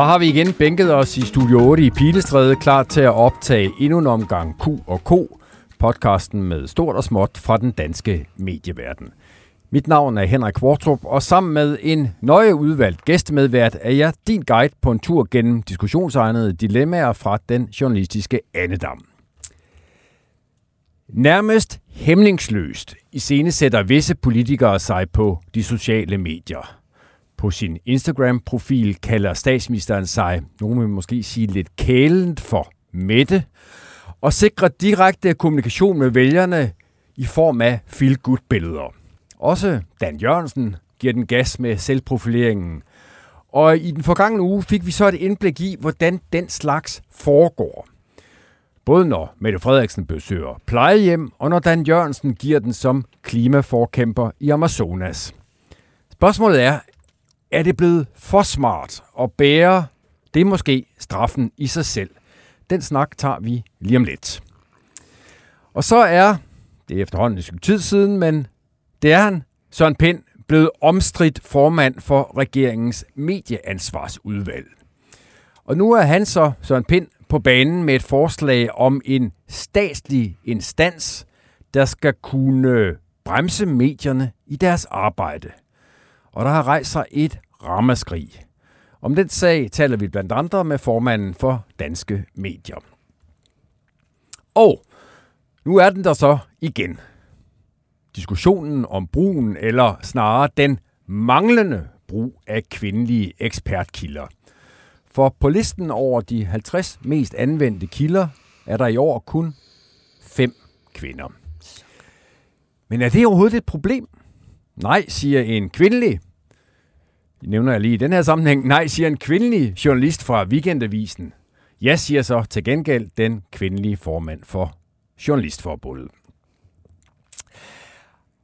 Så har vi igen bænket os i Studio 8 i Pilestræde, klar til at optage endnu en omgang Q og K, podcasten med stort og småt fra den danske medieverden. Mit navn er Henrik Kvartrup, og sammen med en nøje udvalgt gæstemedvært er jeg din guide på en tur gennem diskussionsegnede dilemmaer fra den journalistiske andedam. Nærmest hæmningsløst iscenesætter visse politikere sig på de sociale medier – på sin Instagram-profil kalder statsministeren sig, nogen vil måske sige lidt kælent for Mette, og sikrer direkte kommunikation med vælgerne i form af feel-good-billeder. Også Dan Jørgensen giver den gas med selvprofileringen. Og i den forgangne uge fik vi så et indblik i, hvordan den slags foregår. Både når Mette Frederiksen besøger plejehjem, og når Dan Jørgensen giver den som klimaforkæmper i Amazonas. Spørgsmålet er, er det blevet for smart at bære det er måske straffen i sig selv? Den snak tager vi lige om lidt. Og så er, det er efterhånden et stykke tid siden, men det er han, Søren Pind, blevet omstridt formand for regeringens medieansvarsudvalg. Og nu er han så, Søren Pind, på banen med et forslag om en statslig instans, der skal kunne bremse medierne i deres arbejde og der har rejst sig et ramaskrig. Om den sag taler vi blandt andre med formanden for Danske Medier. Og nu er den der så igen. Diskussionen om brugen, eller snarere den manglende brug af kvindelige ekspertkilder. For på listen over de 50 mest anvendte kilder er der i år kun fem kvinder. Men er det overhovedet et problem? Nej, siger en kvindelig nævner jeg lige i den her sammenhæng. Nej, siger en kvindelig journalist fra Weekendavisen. Jeg siger så til gengæld den kvindelige formand for Journalistforbundet.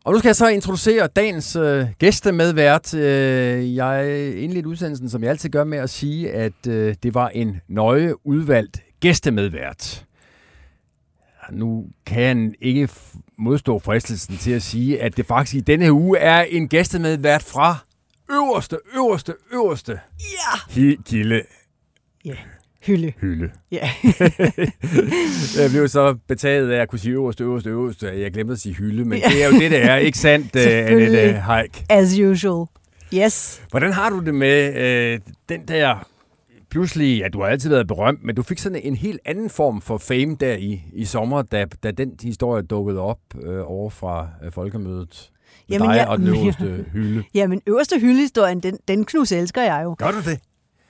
Og nu skal jeg så introducere dagens øh, gæstemedvært. Øh, jeg indledte udsendelsen, som jeg altid gør med at sige, at øh, det var en nøje udvalgt gæstemedvært. Nu kan jeg ikke modstå fristelsen til at sige, at det faktisk i denne uge er en gæstemedvært fra øverste, øverste, øverste Ja! hi- kilde. Ja. Hylde. Hylde. Ja. Jeg blev så betaget af, at kunne sige øverste, øverste, øverste. Jeg glemte at sige hylde, men det er jo det, det er. Ikke sandt, øh. Annette Haik? As usual. Yes. Hvordan har du det med øh, den der pludselig, ja, du har altid været berømt, men du fik sådan en helt anden form for fame der i, i sommer, da, da den historie dukkede op øh, over fra øh, folkemødet. Jamen, dig jeg- og den øverste hylde. Jamen, øverste hyldehistorien, den, den knus elsker jeg jo. Gør du det?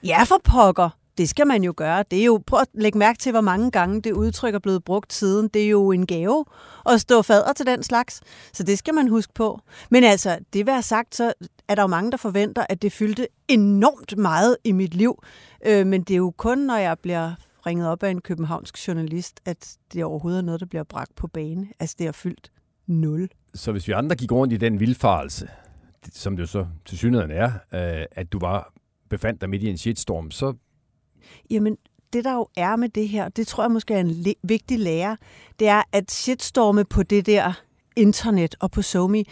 Ja, for pokker. Det skal man jo gøre. Det er jo, prøv at lægge mærke til, hvor mange gange det udtryk er blevet brugt siden. Det er jo en gave at stå fader til den slags. Så det skal man huske på. Men altså, det vil have sagt, så er der jo mange, der forventer, at det fyldte enormt meget i mit liv. Øh, men det er jo kun, når jeg bliver ringet op af en københavnsk journalist, at det overhovedet er noget, der bliver bragt på bane. Altså, det har fyldt nul. Så hvis vi andre gik rundt i den vildfarelse, som det jo så til synligheden er, øh, at du var befandt dig midt i en shitstorm, så Jamen, det der jo er med det her, det tror jeg måske er en le- vigtig lære, det er, at shitstorme på det der internet og på Somi,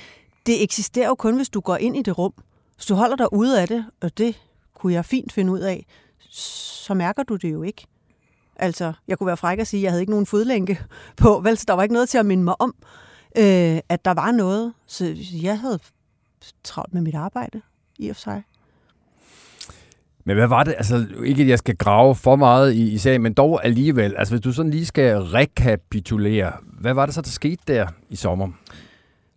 det eksisterer jo kun, hvis du går ind i det rum. Hvis du holder dig ude af det, og det kunne jeg fint finde ud af, så mærker du det jo ikke. Altså, jeg kunne være fræk at sige, at jeg havde ikke nogen fodlænke på, vel, så der var ikke noget til at minde mig om, øh, at der var noget. Så jeg havde travlt med mit arbejde, i og for sig. Men hvad var det? Altså, ikke at jeg skal grave for meget i, i sagen, men dog alligevel. Altså, hvis du sådan lige skal rekapitulere, hvad var det så, der skete der i sommer?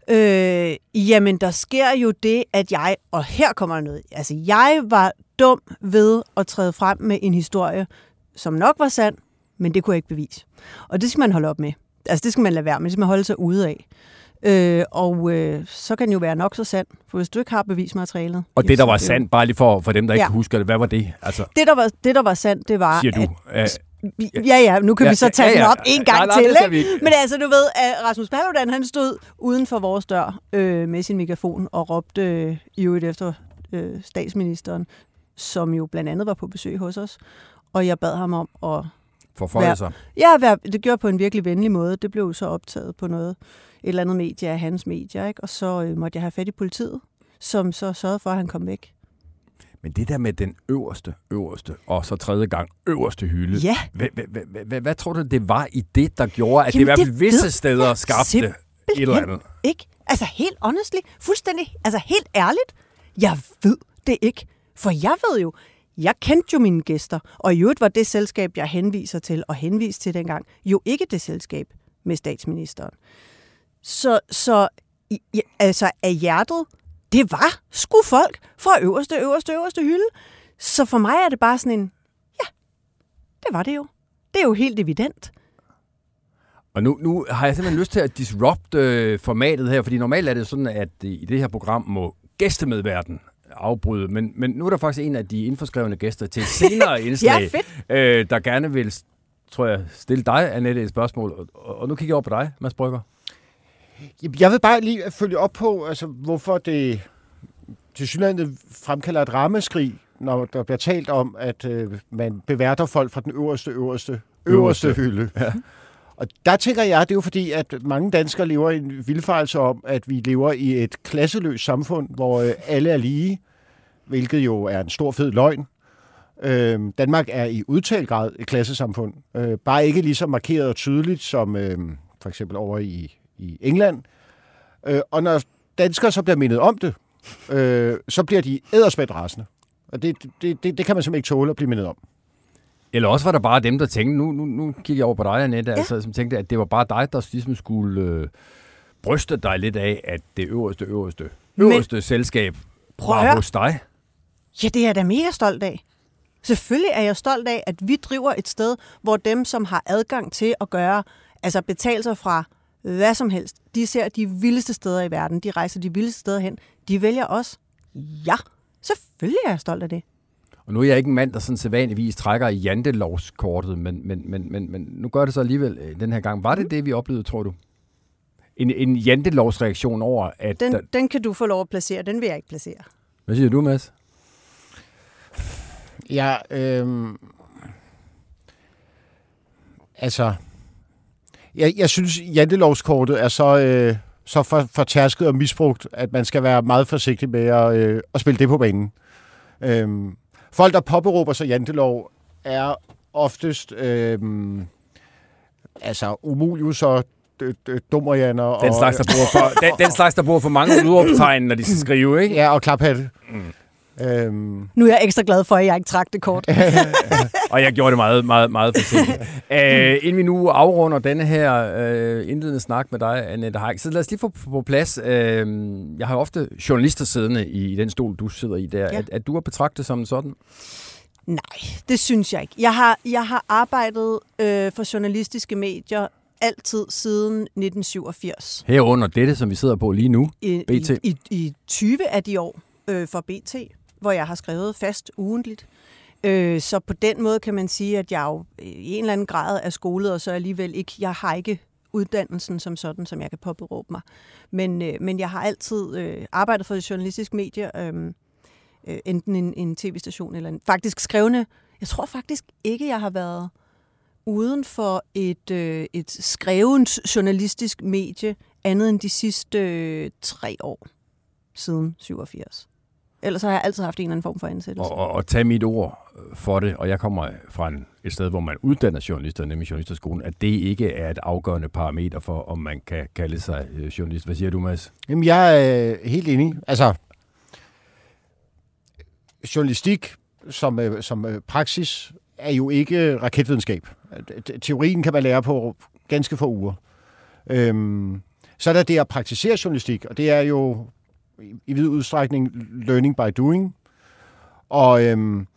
Øh, jamen, der sker jo det, at jeg, og her kommer noget, altså jeg var dum ved at træde frem med en historie, som nok var sand, men det kunne jeg ikke bevise. Og det skal man holde op med. Altså det skal man lade være med, det skal man holde sig ude af. Øh, og øh, så kan den jo være nok så sand, for hvis du ikke har bevismaterialet... Og det, der var sandt, bare lige for, for dem, der ikke Ja. husker det, hvad var det? Altså, Det der, var, det, der var sandt, det var, siger du? at... Øh, Ja, ja, nu kan Ja, vi så tage ja, den ja. op en gang Nej, nej, til. ikke? ikke. Men altså, du ved, at Rasmus Paludan, han stod uden for vores dør øh, med sin megafon og råbte øh, i øvrigt efter øh, statsministeren, som jo blandt andet var på besøg hos os. Og jeg bad ham om at forfolde sig. Ja, vær- det gjorde på en virkelig venlig måde. Det blev så optaget på noget, et eller andet medie af hans medier, ikke? og så øh, måtte jeg have fat i politiet, som så sørgede for, at han kom væk. Men det der med den øverste, øverste, og så tredje gang øverste hylde. Ja. Hvad, hvad, hvad, hvad, hvad, hvad tror du, det var i det, der gjorde, at Jamen, det i hvert fald visse steder skabte et eller andet? Ikke? Altså helt honestly, fuldstændig, altså helt ærligt, jeg ved det ikke. For jeg ved jo, jeg kendte jo mine gæster, og i øvrigt var det selskab, jeg henviser til og henviste til dengang, jo ikke det selskab med statsministeren. Så, så i, altså af hjertet, det var sgu folk fra øverste, øverste, øverste hylde. Så for mig er det bare sådan en, ja, det var det jo. Det er jo helt evident. Og nu, nu har jeg simpelthen lyst til at disrupte øh, formatet her, fordi normalt er det sådan, at øh, i det her program må gæstemedverden afbryde, men, men nu er der faktisk en af de indforskrevne gæster til et senere indslag, fedt. øh, der gerne vil, tror jeg, stille dig, Annette, et spørgsmål. Og, og, nu kigger jeg over på dig, Mads Brygger. Jeg vil bare lige følge op på, altså, hvorfor det til synligheden fremkalder et rammeskrig, når der bliver talt om, at øh, man beværter folk fra den øverste, øverste, øverste, Øverste. hylde. Ja. Og der tænker jeg, det er jo fordi, at mange danskere lever i en vildfarelse om, at vi lever i et klasseløst samfund, hvor øh, alle er lige, hvilket jo er en stor fed løgn. Øh, Danmark er i udtalt grad et klassesamfund. Øh, bare ikke lige så markeret og tydeligt som øh, for eksempel over i, i England. Øh, og når danskere så bliver mindet om det, øh, så bliver de æderspændt rasende. Og det, det, det, det kan man simpelthen ikke tåle at blive mindet om. Eller også var der bare dem, der tænkte, nu, nu, nu kigger jeg over på dig, Annette, ja. altså, som tænkte, at det var bare dig, der ligesom skulle øh, bryste dig lidt af, at det øverste, øverste, Men- øverste selskab Prøv at var hos dig. Ja, det er jeg da mega stolt af. Selvfølgelig er jeg stolt af, at vi driver et sted, hvor dem, som har adgang til at gøre, altså betale sig fra hvad som helst, de ser de vildeste steder i verden, de rejser de vildeste steder hen, de vælger os. Ja, selvfølgelig er jeg stolt af det. Og nu er jeg ikke en mand, der sådan sædvanligvis trækker i jantelovskortet, men, men, men, men, men nu gør det så alligevel øh, den her gang. Var det det, vi oplevede, tror du? En, en jantelovsreaktion over, at... Den, Der, den kan du få lov at placere, den vil jeg ikke placere. hvad siger du, Mads? Ja, øh, altså, jeg, jeg synes, jantelovskortet er så, øh, så for, for tærsket og misbrugt, at man skal være meget forsigtig med at, øh, at spille det på banen. Øh, folk, der påberåber sig jantelov, er oftest øh, altså umuligt så dummerjaner. Den slags, der bruger for, den, den slags, der bruger for mange udråbstegn, når de skal skrive, ikke? Ja, og klaphatte. Mm. Øhm, Nu er jeg ekstra glad for, at jeg ikke trak det kort. Og jeg gjorde det meget, meget, meget forsigtigt. uh, inden vi nu afrunder denne her uh, indledende snak med dig, Annette Haik, så lad os lige få på plads. Uh, jeg har ofte journalister siddende i, den stol, du sidder i der. Ja. Ja. At, at du har betragtet som sådan? Nej, det synes jeg ikke. Jeg har, jeg har arbejdet øh, for journalistiske medier altid siden 1987. Herunder dette, som vi sidder på lige nu. I, BT. I, i, I 20 af de år øh, for BT, hvor jeg har skrevet fast ugentligt. Øh, så på den måde kan man sige, at jeg jo i en eller anden grad er skolet, og så alligevel ikke, jeg har ikke uddannelsen som sådan, som jeg kan påberåbe mig. Men, øh, men jeg har altid øh, arbejdet for et journalistisk medie, øh, øh, enten en, en tv-station eller en, faktisk skrevne. Jeg tror faktisk ikke, jeg har været uden for et, øh, et skrevent journalistisk medie andet end de sidste øh, tre år siden 87. Ellers har jeg altid haft en eller anden form for ansættelse. Og, og, og tage mit ord for det, og jeg kommer fra en, et sted, hvor man uddanner journalister, nemlig journalisterskolen, at det ikke er et afgørende parameter for, om man kan kalde sig øh, journalist. Hvad siger du, Mads? Jamen, jeg er øh, helt enig. Altså, journalistik som, øh, som øh, praksis er jo ikke raketvidenskab. Te- Teorien kan man lære på ganske få uger. Øhm, så er der det at praktisere journalistik, og det er jo i, i vid udstrækning learning by doing. Og øhm,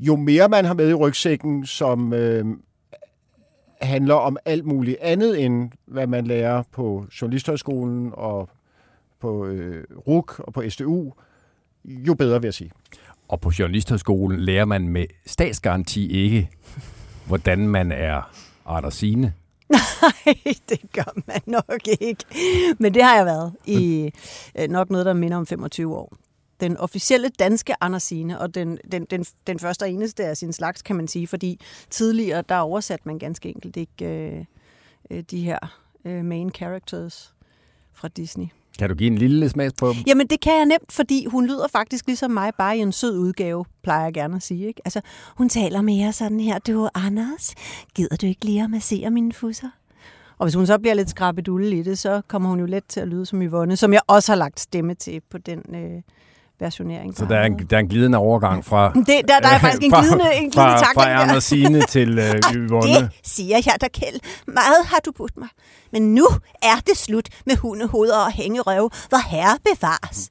jo mere man har med i rygsækken som øhm, handler om alt muligt andet end, hvad man lærer på Journalisthøjskolen og på øh, RUK og på SDU, jo bedre vil jeg sige. Og på Journalisthøjskolen lærer man med statsgaranti ikke, hvordan man er Ardersine. Nej, det gør man nok ikke. Men det har jeg været i øh, nok noget, der minder om 25 år. Den officielle danske Andersine, og den, den, den, den første og eneste af sin slags, kan man sige, fordi tidligere, der oversatte man ganske enkelt ikke øh, øh, de her øh, main characters fra Disney. Kan du give en lille smags på dem? Jamen, det kan jeg nemt, fordi hun lyder faktisk ligesom mig, bare i en sød udgave, plejer jeg gerne at sige. Ikke? Altså, hun taler mere sådan her, du, Anders, gider du ikke lige at massere mine fusser? Og hvis hun så bliver lidt skrabedulle i det, så kommer hun jo let til at lyde som Yvonne, som jeg også har lagt stemme til på den øh, versionering. Så der er, en, der er en glidende overgang fra... Det, der, der er faktisk en glidende, en glidende fra, takling fra Anders Signe til øh, Yvonne. Det siger jeg da, Kjeld. Meget har du budt mig. Men nu er det slut med hundehoveder og hængerøv, hvor herre bevares.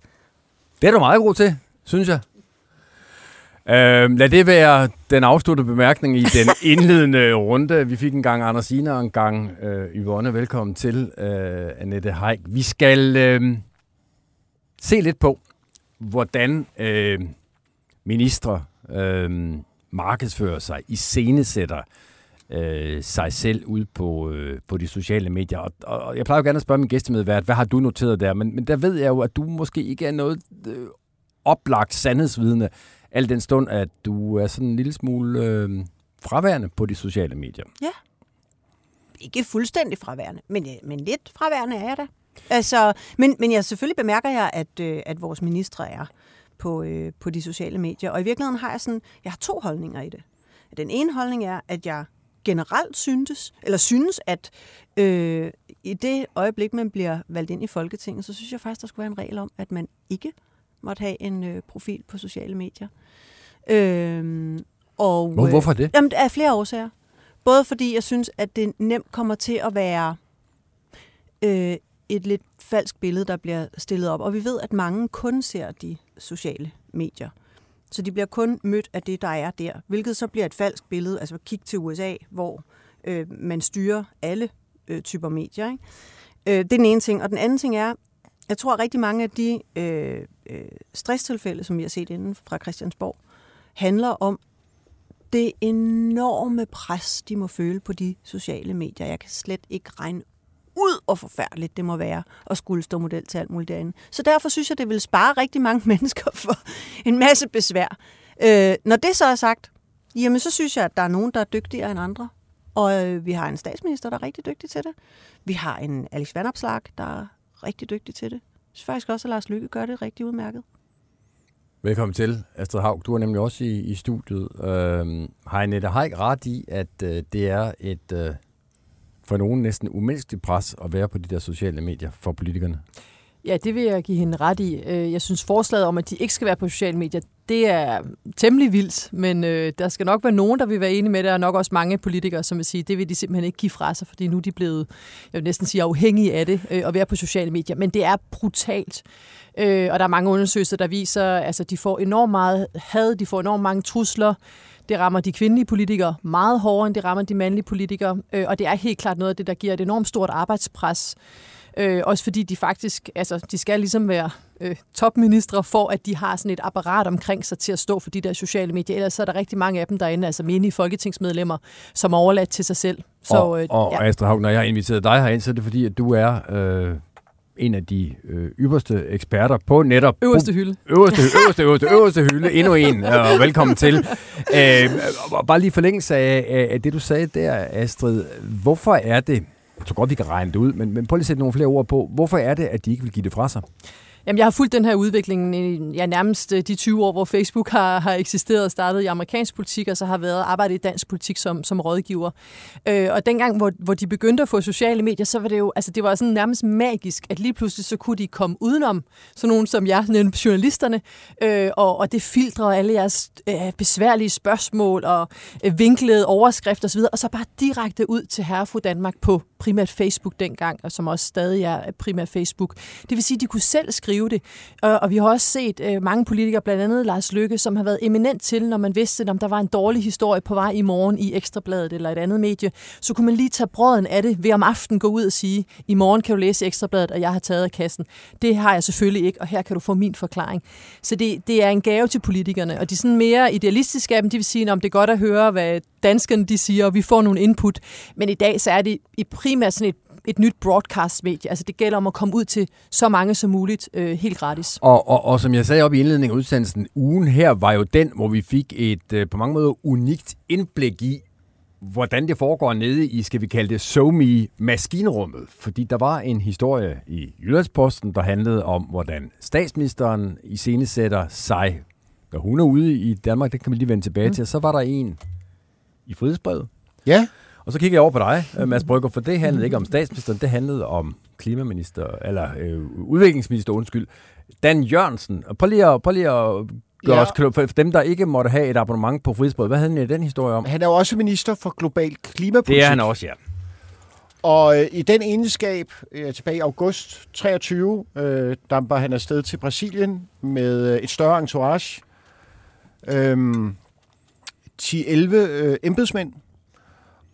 Det er du meget god til, synes jeg. Øh, lad det være den afsluttede bemærkning i den indledende runde. Vi fik en gang Anders Sina og en gang øh, Yvonne. Velkommen til, øh, Annette Heik. Vi skal øh, se lidt på, hvordan øh, ministre øh, markedsfører sig, iscenesætter øh, sig selv ud på, øh, på de sociale medier. Og, og jeg plejer jo gerne at spørge min gæstemedvært, hvad har du noteret der? Men, men der ved jeg jo, at du måske ikke er noget øh, oplagt sandhedsvidende, al den stund, at du er sådan en lille smule øh, fraværende på de sociale medier. Ja. Ikke fuldstændig fraværende, men, men lidt fraværende er jeg da. Altså, men, men jeg selvfølgelig bemærker jeg, at, øh, at vores ministre er på, øh, på de sociale medier. Og i virkeligheden har jeg sådan, jeg har to holdninger i det. Den ene holdning er, at jeg generelt syntes, eller synes, at øh, i det øjeblik, man bliver valgt ind i Folketinget, så synes jeg faktisk, der skulle være en regel om, at man ikke måtte have en øh, profil på sociale medier. Øh, og, Hvor, hvorfor det? Øh, jamen, er flere årsager. Både fordi jeg synes, at det nemt kommer til at være øh, et lidt falsk billede, der bliver stillet op. Og vi ved, at mange kun ser de sociale medier. Så de bliver kun mødt af det, der er der. Hvilket så bliver et falsk billede. Altså kig til USA, hvor øh, man styrer alle øh, typer medier. Ikke? Øh, det er den ene ting. Og den anden ting er, jeg tror at rigtig mange af de øh, øh, stresstilfælde, som vi har set inden fra Christiansborg, handler om det enorme pres, de må føle på de sociale medier. Jeg kan slet ikke regne ud, og forfærdeligt det må være at skulle stå model til alt muligt derinde. Så derfor synes jeg, det vil spare rigtig mange mennesker for en masse besvær. Øh, når det så er sagt, jamen så synes jeg, at der er nogen, der er dygtigere end andre. Og øh, vi har en statsminister, der er rigtig dygtig til det. Vi har en Alex Vandopslag, der er rigtig dygtig til det. Jeg synes faktisk også, at Lars Lykke gør det rigtig udmærket. Velkommen til, Astrid Haug. Du er nemlig også i, i studiet. Øh, har Annette Haik ret i, at øh, det er et øh, for nogen næsten umenneskeligt pres at være på de der sociale medier for politikerne? Ja, det vil jeg give hende ret i. Øh, jeg synes forslaget om, at de ikke skal være på sociale medier, det er temmelig vildt, men øh, der skal nok være nogen, der vil være enige med det, og nok også mange politikere, som vil sige, det vil de simpelthen ikke give fra sig, fordi nu er de blevet, jeg vil næsten sige, afhængige af det, øh, at være på sociale medier. Men det er brutalt. Øh, og der er mange undersøgelser, der viser, at altså, de får enormt meget had, de får enormt mange trusler, det rammer de kvindelige politikere meget hårdere, end det rammer de mandlige politikere, øh, og det er helt klart noget af det, der giver et enormt stort arbejdspres. Øh, også fordi de faktisk, altså de skal ligesom være øh, topministre for, at de har sådan et apparat omkring sig til at stå for de der sociale medier. Ellers så er der rigtig mange af dem derinde, altså menige folketingsmedlemmer, som er overladt til sig selv. Så, og, øh, og ja. Astrid Haug, når jeg har inviteret dig herind, så er det fordi, at du er... Øh en af de øh, ypperste eksperter på netop... Øverste hylde. Øverste, øverste, øverste, øverste hylde. Endnu en, og velkommen til. Øh, bare lige forlængelse af, af det, du sagde der, Astrid. Hvorfor er det, jeg tror godt, vi kan regne det ud, men, men prøv lige at sætte nogle flere ord på. Hvorfor er det, at de ikke vil give det fra sig? Jamen, jeg har fulgt den her udvikling i ja, nærmest øh, de 20 år, hvor Facebook har, har eksisteret og startet i amerikansk politik, og så har været arbejdet i dansk politik som, som rådgiver. Øh, og dengang, hvor, hvor de begyndte at få sociale medier, så var det jo altså, det var sådan nærmest magisk, at lige pludselig så kunne de komme udenom sådan nogen som jeg, journalisterne, øh, og, og det filtrer alle jeres øh, besværlige spørgsmål og øh, vinklede overskrifter osv., og så bare direkte ud til Herrefru Danmark på primært Facebook dengang, og som også stadig er primært Facebook. Det vil sige, at de kunne selv skrive drive det. Og, og vi har også set øh, mange politikere, blandt andet Lars Lykke, som har været eminent til, når man vidste, om der var en dårlig historie på vej i morgen i Ekstrabladet eller et andet medie, så kunne man lige tage brøden af det ved om aftenen gå ud og sige, i morgen kan du læse Ekstrabladet, og jeg har taget af kassen. Det har jeg selvfølgelig ikke, og her kan du få min forklaring. Så det, det er en gave til politikerne, og de sådan mere idealistiske af dem, de vil sige, om det er godt at høre, hvad danskerne de siger, og vi får nogle input. Men i dag så er det i primært sådan et et nyt broadcast-medie. Altså det gælder om at komme ud til så mange som muligt øh, helt gratis. Og, og, og som jeg sagde op i indledningen af udsendelsen, ugen her var jo den, hvor vi fik et øh, på mange måder unikt indblik i, hvordan det foregår nede i, skal vi kalde det, SoMe maskinrummet. Fordi der var en historie i Jyllandsposten, der handlede om, hvordan statsministeren i sætter sig, når hun er ude i Danmark, det kan vi lige vende tilbage mm. til, så var der en i frihedsbrevet. Ja. Og så kigger jeg over på dig, øh, Mads Brygger, for det handlede ikke om statsministeren, det handlede om klimaminister, eller øh, udviklingsminister, undskyld, Dan Jørgensen. Prøv lige at, prøv lige at gøre ja. os klog, for dem, der ikke måtte have et abonnement på Frihedsbrevet. Hvad havde han i den historie om? Han er jo også minister for global klimapolitik. Det er han også, ja. Og øh, i den egenskab, øh, tilbage i august 23, øh, damper han afsted til Brasilien med øh, et større entourage. Øh, 10-11 øh, embedsmænd,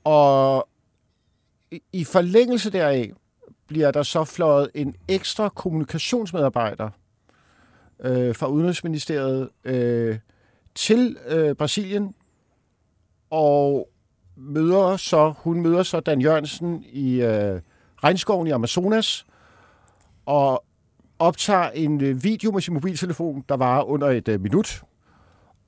og i forlængelse deraf bliver der så fløjet en ekstra kommunikationsmedarbejder øh, fra Udenrigsministeriet øh, til øh, Brasilien, og møder så, hun møder så Dan Jørgensen i øh, regnskoven i Amazonas, og optager en øh, video med sin mobiltelefon, der varer under et øh, minut,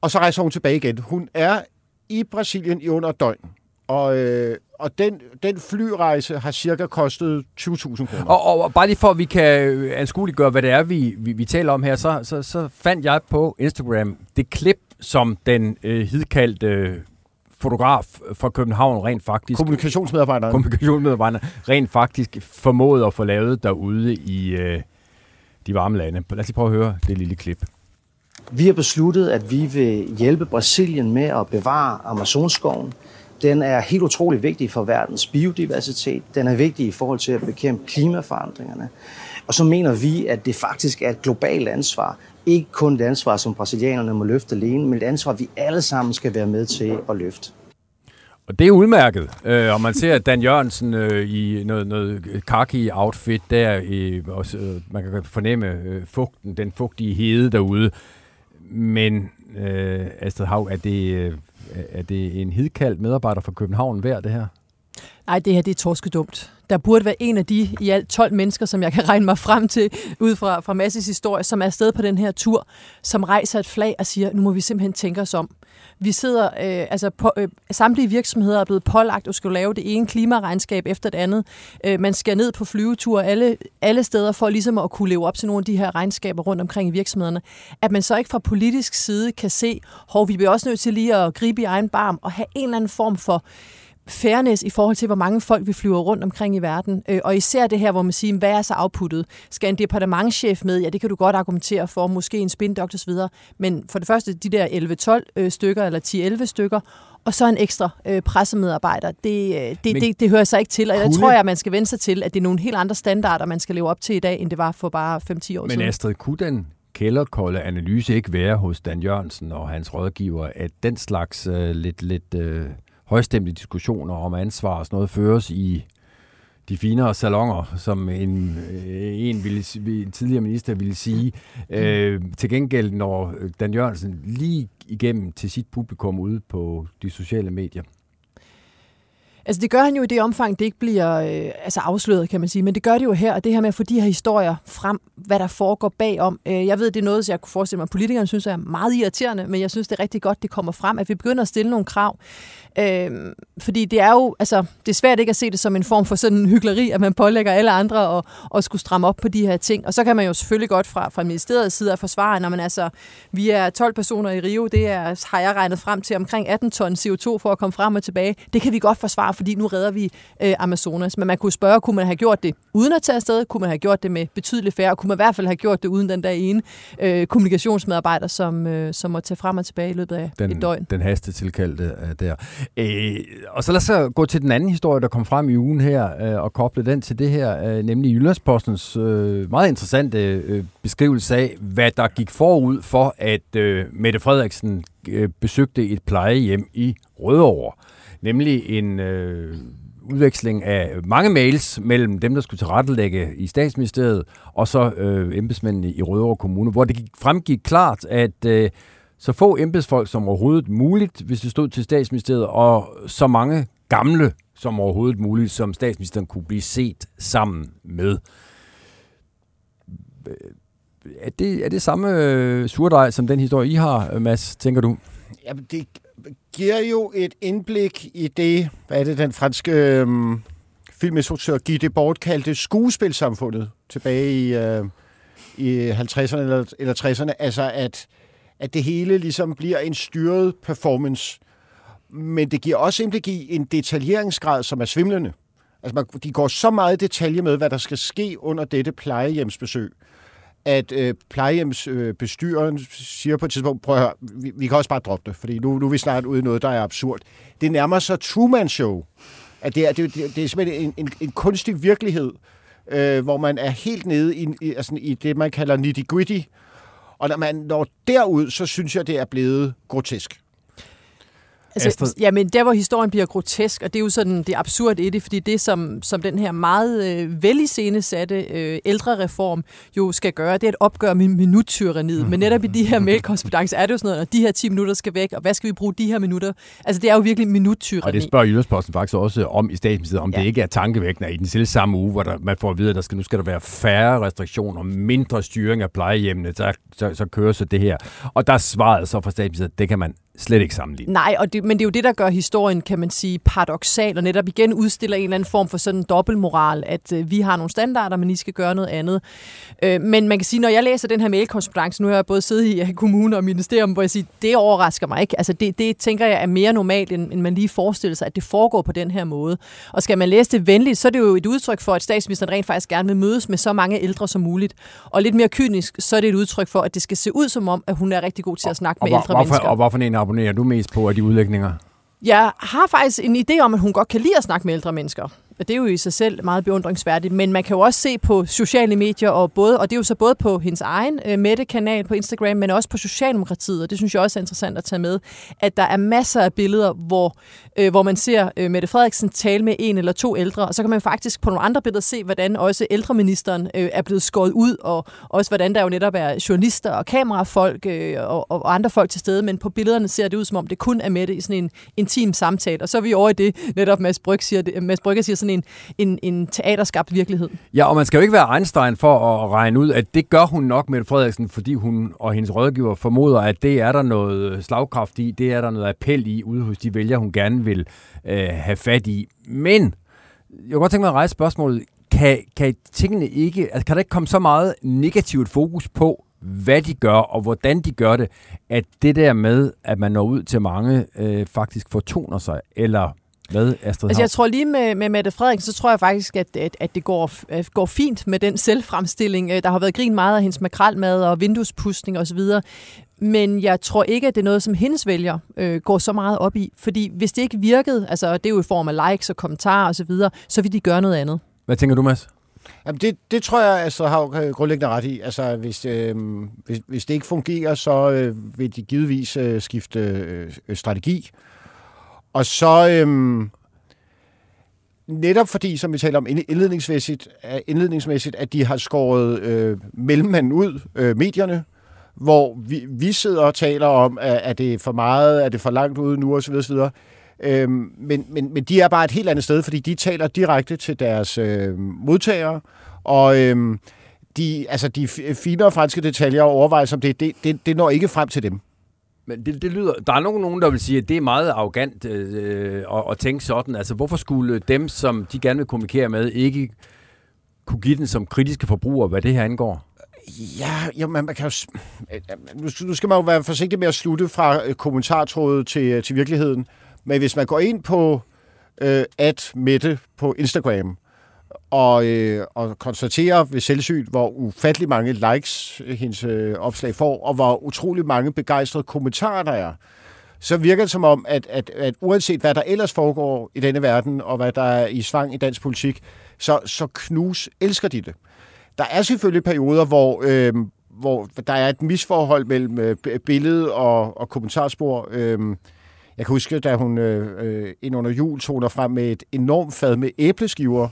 og så rejser hun tilbage igen. Hun er i Brasilien i under et døgn. Og, øh, og den, den flyrejse har cirka kostet 20.000 kroner. Og, og bare lige for, at vi kan øh, anskueliggøre, hvad det er, vi, vi, vi taler om her, så, så, så fandt jeg på Instagram det klip, som den øh, hidkaldte øh, fotograf fra København rent faktisk... Kommunikationsmedarbejderen. Kommunikationsmedarbejderen rent faktisk formåede at få lavet derude i øh, de varme lande. Lad os lige prøve at høre det lille klip. Vi har besluttet, at vi vil hjælpe Brasilien med at bevare Amazonskoven. Den er helt utrolig vigtig for verdens biodiversitet. Den er vigtig i forhold til at bekæmpe klimaforandringerne. Og så mener vi, at det faktisk er et globalt ansvar. Ikke kun et ansvar, som brasilianerne må løfte alene, men et ansvar, vi alle sammen skal være med til at løfte. Og det er udmærket. Øh, og man ser Dan Jørgensen øh, i noget, noget khaki outfit der, øh, også, øh, man kan fornemme øh, fugten, den fugtige hede derude. Men øh, Astrid Hav, er det, øh, er det en hidkaldt medarbejder fra København værd, det her? Nej, det her det er torskedumt. Der burde være en af de i alt 12 mennesker, som jeg kan regne mig frem til, ud fra, fra Masses historie, som er afsted på den her tur, som rejser et flag og siger, nu må vi simpelthen tænke os om. Vi sidder, øh, altså på, øh, samtlige virksomheder er blevet pålagt at skulle lave det ene klimaregnskab efter det andet. Øh, man skal ned på flyveture alle, alle steder for ligesom at kunne leve op til nogle af de her regnskaber rundt omkring i virksomhederne. At man så ikke fra politisk side kan se, hvor vi bliver også nødt til lige at gribe i egen barm og have en eller anden form for fairness i forhold til, hvor mange folk vi flyver rundt omkring i verden. Øh, og især det her, hvor man siger, hvad er så outputtet? Skal en departementchef med? Ja, det kan du godt argumentere for. Måske en spindoktor osv. Men for det første, de der 11-12 øh, stykker, eller 10-11 stykker, og så en ekstra øh, pressemedarbejder. Det, øh, det, det, det hører sig ikke til, og jeg tror jeg, at man skal vende sig til, at det er nogle helt andre standarder, man skal leve op til i dag, end det var for bare 5-10 år Men siden. Men Astrid, kunne den kælderkolde analyse ikke være hos Dan Jørgensen og hans rådgiver, at den slags øh, lidt, lidt øh, højstemte diskussioner om ansvar og sådan noget føres i de finere salonger, som en, øh, en, ville, en tidligere minister ville sige. Øh, til gengæld, når Dan Jørgensen lige igennem til sit publikum ude på de sociale medier, Altså det gør han jo i det omfang, det ikke bliver øh, altså afsløret, kan man sige. Men det gør det jo her, og det her med at få de her historier frem, hvad der foregår bagom. Øh, jeg ved, det er noget, jeg kunne forestille mig, at politikerne synes er meget irriterende, men jeg synes, det er rigtig godt, det kommer frem, at vi begynder at stille nogle krav. Øh, fordi det er jo, altså, det er svært ikke at se det som en form for sådan en hyggeleri, at man pålægger alle andre at, at skulle stramme op på de her ting. Og så kan man jo selvfølgelig godt fra, fra ministeriets side at forsvare, når man altså, vi er 12 personer i Rio, det er, har jeg regnet frem til omkring 18 ton CO2 for at komme frem og tilbage. Det kan vi godt forsvare fordi nu redder vi øh, Amazonas. Men man kunne spørge, kunne man have gjort det uden at tage afsted? Kunne man have gjort det med betydeligt færre? Kunne man i hvert fald have gjort det uden den der ene øh, kommunikationsmedarbejder, som, øh, som må tage frem og tilbage i løbet af den, et døgn? Den haste tilkaldte øh, der. Øh, og så lad os gå til den anden historie, der kom frem i ugen her, øh, og koble den til det her, øh, nemlig Jyllandspostens øh, meget interessante øh, beskrivelse af, hvad der gik forud for, at øh, Mette Frederiksen øh, besøgte et plejehjem i Rødovre. Nemlig en øh, udveksling af mange mails mellem dem, der skulle tilrettelægge i statsministeriet, og så øh, embedsmændene i Rødovre Kommune, hvor det gik, fremgik klart, at øh, så få embedsfolk som overhovedet muligt, hvis det stod til statsministeriet, og så mange gamle som overhovedet muligt, som statsministeren kunne blive set sammen med. Er det, er det samme øh, surdej, som den historie, I har, øh, Mads, tænker du? Jamen, det giver jo et indblik i det, hvad er det, den franske øh, filminstruktør Guy Debord kaldte skuespilsamfundet tilbage i, øh, i 50'erne eller, eller 60'erne. Altså, at, at det hele ligesom bliver en styret performance. Men det giver også indblik i en detaljeringsgrad, som er svimlende. Altså, man, de går så meget i detalje med, hvad der skal ske under dette plejehjemsbesøg at øh, plejehjemsbestyreren øh, siger på et tidspunkt, prøv at høre, vi, vi kan også bare droppe det, fordi nu, nu er vi snart ude i noget, der er absurd. Det nærmer sig Truman Show. At det, er, det, det, det er simpelthen en, en, en kunstig virkelighed, øh, hvor man er helt nede i, i, altså i det, man kalder nitty-gritty. Og når man når derud, så synes jeg, det er blevet grotesk. Altså, jamen, der hvor historien bliver grotesk, og det er jo sådan det absurd i det, fordi det, som, som den her meget øh, veliscenesatte øh, ældrereform jo skal gøre, det er at opgøre med minuttyraniet. Men netop i de her mailkorrespondencer er det jo sådan noget, at de her 10 minutter skal væk, og hvad skal vi bruge de her minutter? Altså, det er jo virkelig minuttyrani. Og det spørger Jyllandsposten faktisk også om i statsministeriet, om ja. det ikke er tankevækkende i den selv samme uge, hvor der, man får at vide, at der skal, nu skal der være færre restriktioner, mindre styring af plejehjemmene, så, så, så kører så det her. Og der er svaret så fra statsministeriet, det kan man slet ikke sammenligne. Nej, og det, men det er jo det, der gør historien, kan man sige, paradoxal, og netop igen udstiller en eller anden form for sådan en dobbeltmoral, at øh, vi har nogle standarder, men I skal gøre noget andet. Øh, men man kan sige, når jeg læser den her mailkorrespondance, nu har jeg både siddet i kommune og ministerium, hvor jeg siger, det overrasker mig ikke. Altså det, det tænker jeg er mere normalt, end, end man lige forestiller sig, at det foregår på den her måde. Og skal man læse det venligt, så er det jo et udtryk for, at statsministeren rent faktisk gerne vil mødes med så mange ældre som muligt. Og lidt mere kynisk, så er det et udtryk for, at det skal se ud som om, at hun er rigtig god til at snakke og, med og, ældre hvorfor, mennesker. Og hvorfor en abonnerer du mest på af de udlægninger? Jeg har faktisk en idé om, at hun godt kan lide at snakke med ældre mennesker. Det er jo i sig selv meget beundringsværdigt, men man kan jo også se på sociale medier, og, både, og det er jo så både på hendes egen øh, Mette-kanal på Instagram, men også på Socialdemokratiet, og det synes jeg også er interessant at tage med, at der er masser af billeder, hvor, øh, hvor man ser øh, Mette Frederiksen tale med en eller to ældre, og så kan man faktisk på nogle andre billeder se, hvordan også ældreministeren øh, er blevet skåret ud, og også hvordan der jo netop er journalister og kamerafolk øh, og, og andre folk til stede, men på billederne ser det ud, som om det kun er Mette i sådan en intim samtale, og så er vi over i det, netop Mads Brygge siger, Mads Brygge siger sådan en, en, en teaterskabt virkelighed. Ja, og man skal jo ikke være Einstein for at regne ud, at det gør hun nok med Frederiksen, fordi hun og hendes rådgiver formoder, at det er der noget slagkraft i, det er der noget appel i ude hos de vælgere, hun gerne vil øh, have fat i. Men jeg kunne godt tænke mig at rejse spørgsmålet, kan, kan tingene ikke, altså kan der ikke komme så meget negativt fokus på, hvad de gør, og hvordan de gør det, at det der med, at man når ud til mange, øh, faktisk fortoner sig, eller hvad, Astrid altså, jeg tror lige med, med Mette Frederiksen, så tror jeg faktisk, at, at, at det går, at går fint med den selvfremstilling. Øh, der har været grin meget af hendes makralmad og vinduespustning osv., men jeg tror ikke, at det er noget, som hendes vælger øh, går så meget op i. Fordi hvis det ikke virkede, altså det er jo i form af likes og kommentarer osv., så, videre, så vil de gøre noget andet. Hvad tænker du, Mads? Jamen det, det tror jeg, altså har grundlæggende ret i. Altså, hvis, øh, hvis, hvis det ikke fungerer, så øh, vil de givetvis øh, skifte øh, strategi. Og så øhm, netop fordi, som vi taler om indledningsmæssigt, øh, indledningsmæssigt at de har skåret øh, mellemmanden ud, øh, medierne, hvor vi, vi sidder og taler om, at, er det for meget, er det for langt ude nu, osv. osv. Øhm, men, men, men de er bare et helt andet sted, fordi de taler direkte til deres øh, modtagere, og øh, de, altså de finere franske detaljer og overvejelser om det, det, det, det når ikke frem til dem. Men det, det lyder, der er nogen, nogen, der vil sige, at det er meget arrogant øh, øh at, at tænke sådan. Altså, hvorfor skulle øh, dem, som de gerne vil kommunikere med, ikke kunne give den som kritiske forbrugere, hvad det her angår? Ja, jo, man, man kan jo... Øh, nu, skal man jo være forsigtig med at slutte fra kommentartrådet til, til virkeligheden. Men hvis man går ind på øh, at Mette på Instagram og, øh, og konstatere ved selvsyn, hvor ufattelig mange likes øh, hendes øh, opslag får, og hvor utrolig mange begejstrede kommentarer der er så virker det som om, at, at, at uanset hvad der ellers foregår i denne verden, og hvad der er i svang i dansk politik, så, så knus elsker de det. Der er selvfølgelig perioder, hvor, øh, hvor der er et misforhold mellem øh, billede og, og kommentarspor. Øh, jeg kan huske, da hun øh, øh ind under jul tog frem med et enormt fad med æbleskiver,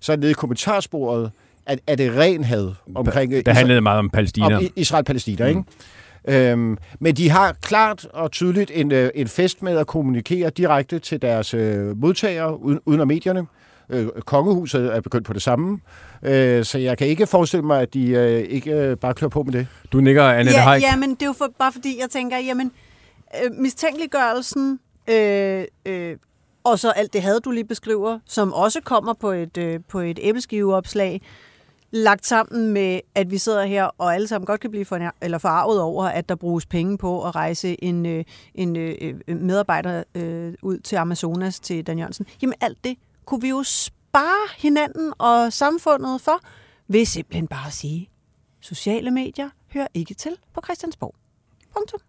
så nede i kommentarsporet, at, er det ren had omkring... Det handlede meget om Palæstina. Om Israel-Palæstina, mm. ikke? Øhm, men de har klart og tydeligt en, øh, en fest med at kommunikere direkte til deres øh, modtagere uden, uden af medierne. Øh, kongehuset er begyndt på det samme, øh, så jeg kan ikke forestille mig, at de øh, ikke øh, bare klør på med det. Du nikker, Annette ja. Ja, men det er jo for, bare fordi, jeg tænker, jamen, øh, mistænkeliggørelsen, øh, øh, og så alt det had, du lige beskriver, som også kommer på et, øh, på et æbleskiveopslag, lagt sammen med, at vi sidder her og alle sammen godt kan blive for, eller forarvet over, at der bruges penge på at rejse en, øh, en øh, øh, medarbejder øh, ud til Amazonas til Dan Jørgensen. Jamen alt det kunne vi jo spare hinanden og samfundet for, ved simpelthen bare at sige, sociale medier hører ikke til på Christiansborg. Punktum.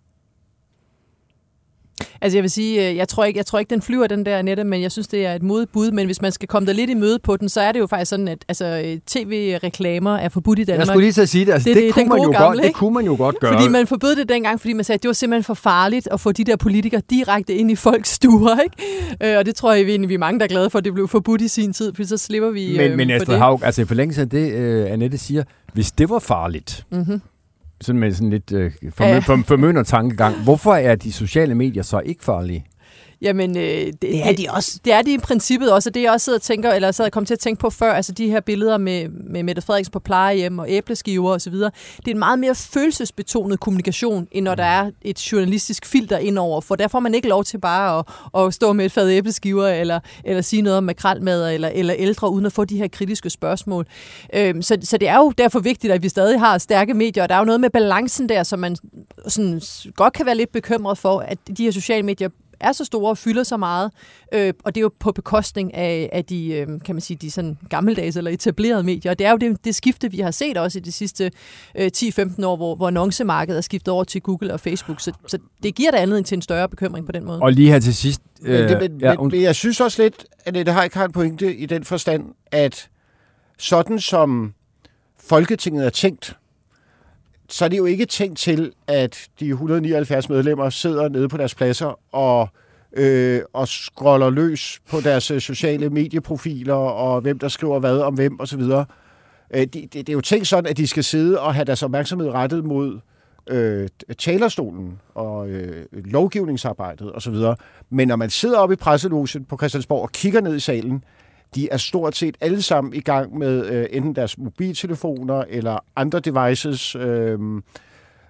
Altså jeg vil sige, øh, jeg tror ikke, jeg tror ikke den flyver den der nette, men jeg synes, det er et modbud. Men hvis man skal komme der lidt i møde på den, så er det jo faktisk sådan, at altså, øh, tv-reklamer er forbudt i Danmark. Jeg skulle lige så sige det. Altså, det, det, det, kunne man jo gamle, godt, det kunne man jo godt gøre. Fordi man forbød det dengang, fordi man sagde, at det var simpelthen for farligt at få de der politikere direkte ind i folks stuer. Ikke? Øh, og det tror jeg, vi, vi er mange, der er glade for, at det blev forbudt i sin tid, for så slipper vi Men, øh, men Astrid Haug, altså i forlængelse af det, uh, Annette siger, hvis det var farligt, mm-hmm sådan med sådan lidt øh, formø- ja. formønder tankegang. Hvorfor er de sociale medier så ikke farlige? Jamen, øh, det, det, er de også. Det er de i princippet også, og det jeg også sidder og tænker, eller sidder kommet til at tænke på før, altså de her billeder med, med Mette Frederiksen på plejehjem og æbleskiver osv., det er en meget mere følelsesbetonet kommunikation, end når der er et journalistisk filter indover, for der får man ikke lov til bare at, at stå med et fad æbleskiver, eller, eller sige noget om makralmad, eller, eller ældre, uden at få de her kritiske spørgsmål. Øhm, så, så det er jo derfor vigtigt, at vi stadig har stærke medier, og der er jo noget med balancen der, som man sådan, godt kan være lidt bekymret for, at de her sociale medier er så store og fylder så meget, øh, og det er jo på bekostning af, af de, øh, kan man sige, de sådan gammeldags eller etablerede medier. Og det er jo det, det skifte, vi har set også i de sidste øh, 10-15 år, hvor, hvor annoncemarkedet er skiftet over til Google og Facebook. Så, så det giver da andet til en større bekymring på den måde. Og lige her til sidst... Øh, men, det, men, ja, men, men jeg synes også lidt, at det har ikke har en pointe i den forstand, at sådan som Folketinget er tænkt, så er det jo ikke tænkt til, at de 179 medlemmer sidder nede på deres pladser og, øh, og scroller løs på deres øh, sociale medieprofiler og hvem der skriver hvad om hvem osv. Øh, det, det, det er jo tænkt sådan, at de skal sidde og have deres opmærksomhed rettet mod øh, talerstolen og øh, lovgivningsarbejdet osv. Men når man sidder oppe i presselogen på Christiansborg og kigger ned i salen, de er stort set alle sammen i gang med øh, enten deres mobiltelefoner eller andre devices, øh,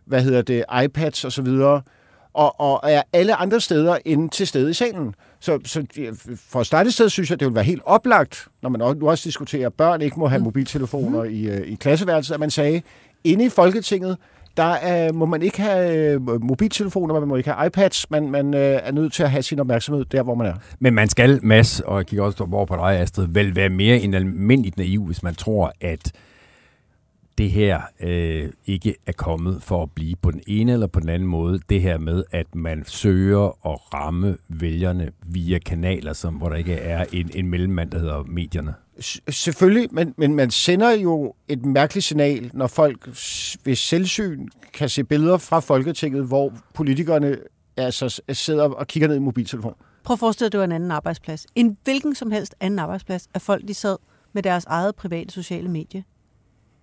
hvad hedder det, iPads osv., og, og er alle andre steder end til stede i salen. Så, så for at starte et sted, synes jeg, det vil være helt oplagt, når man nu også diskuterer, at børn ikke må have mm. mobiltelefoner mm. i, øh, i klasseværelset, at man sagde, inde i Folketinget, der øh, må man ikke have øh, mobiltelefoner, man må ikke have iPads, man, man øh, er nødt til at have sin opmærksomhed der, hvor man er. Men man skal, Mads, og jeg kigger også over på dig, Astrid, vel være mere end almindeligt naiv, hvis man tror, at det her øh, ikke er kommet for at blive på den ene eller på den anden måde. Det her med, at man søger at ramme vælgerne via kanaler, som, hvor der ikke er en, en mellemmand, der hedder medierne. Selvfølgelig, men, men man sender jo et mærkeligt signal, når folk ved selvsyn kan se billeder fra Folketinget, hvor politikerne altså sidder og kigger ned i mobiltelefon. Prøv at forestille dig, at det var en anden arbejdsplads. En hvilken som helst anden arbejdsplads, at folk de sad med deres eget private sociale medie.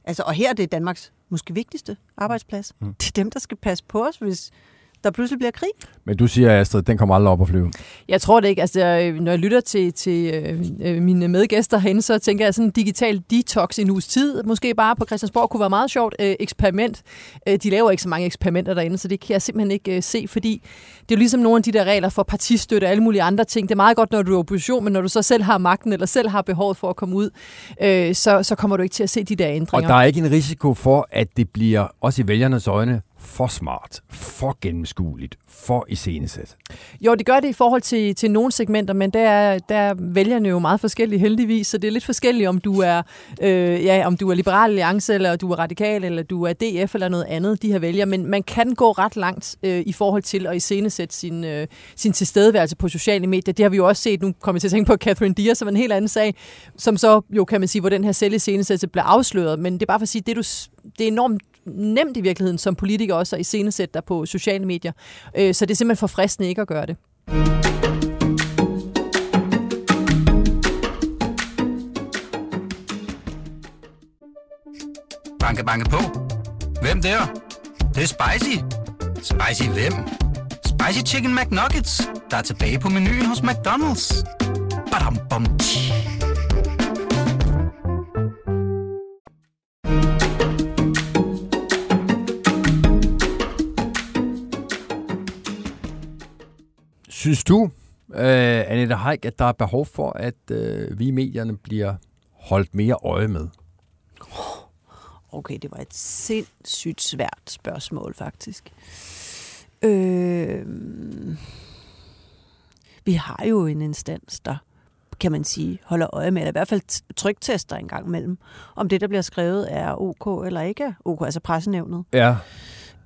Altså, og her er det Danmarks måske vigtigste arbejdsplads. Mm. Det er dem, der skal passe på os, hvis der pludselig bliver krig. Men du siger, Astrid, den kommer aldrig op at flyve. Jeg tror det ikke. Altså, når jeg lytter til, til øh, mine medgæster herinde, så tænker jeg, at sådan en digital detox i en uges tid, måske bare på Christiansborg, kunne være meget sjovt øh, eksperiment. Øh, de laver ikke så mange eksperimenter derinde, så det kan jeg simpelthen ikke øh, se, fordi det er jo ligesom nogle af de der regler for partistøtte og alle mulige andre ting. Det er meget godt, når du er opposition, men når du så selv har magten, eller selv har behovet for at komme ud, øh, så, så kommer du ikke til at se de der ændringer. Og der er ikke en risiko for, at det bliver, også i vælgernes øjne, for smart, for gennemskueligt, for iscenesæt? Jo, det gør det i forhold til, til nogle segmenter, men der er, der er vælgerne jo meget forskellige heldigvis, så det er lidt forskelligt, om du er, øh, ja, om du er liberal alliance, eller du er radikal, eller du er DF, eller noget andet, de her vælger, men man kan gå ret langt øh, i forhold til at iscenesætte sin, øh, sin tilstedeværelse på sociale medier. Det har vi jo også set, nu kommer jeg til at tænke på Catherine Diaz, som en helt anden sag, som så jo kan man sige, hvor den her selviscenesættelse bliver afsløret, men det er bare for at sige, det, du, det er enormt nemt i virkeligheden som politiker også at iscenesætte dig på sociale medier. Øh, så det er simpelthen for fristende ikke at gøre det. Banke, banke på. Hvem der? Det, det er spicy. Spicy hvem? Spicy Chicken McNuggets, der er tilbage på menuen hos McDonald's. Badum, bom, tji. Synes du, øh, Annette Heik, at der er behov for, at øh, vi i medierne bliver holdt mere øje med? Okay, det var et sindssygt svært spørgsmål, faktisk. Øh, vi har jo en instans, der kan man sige, holder øje med, eller i hvert fald trygtester en gang imellem, om det, der bliver skrevet, er ok eller ikke er ok, altså pressenævnet. Ja.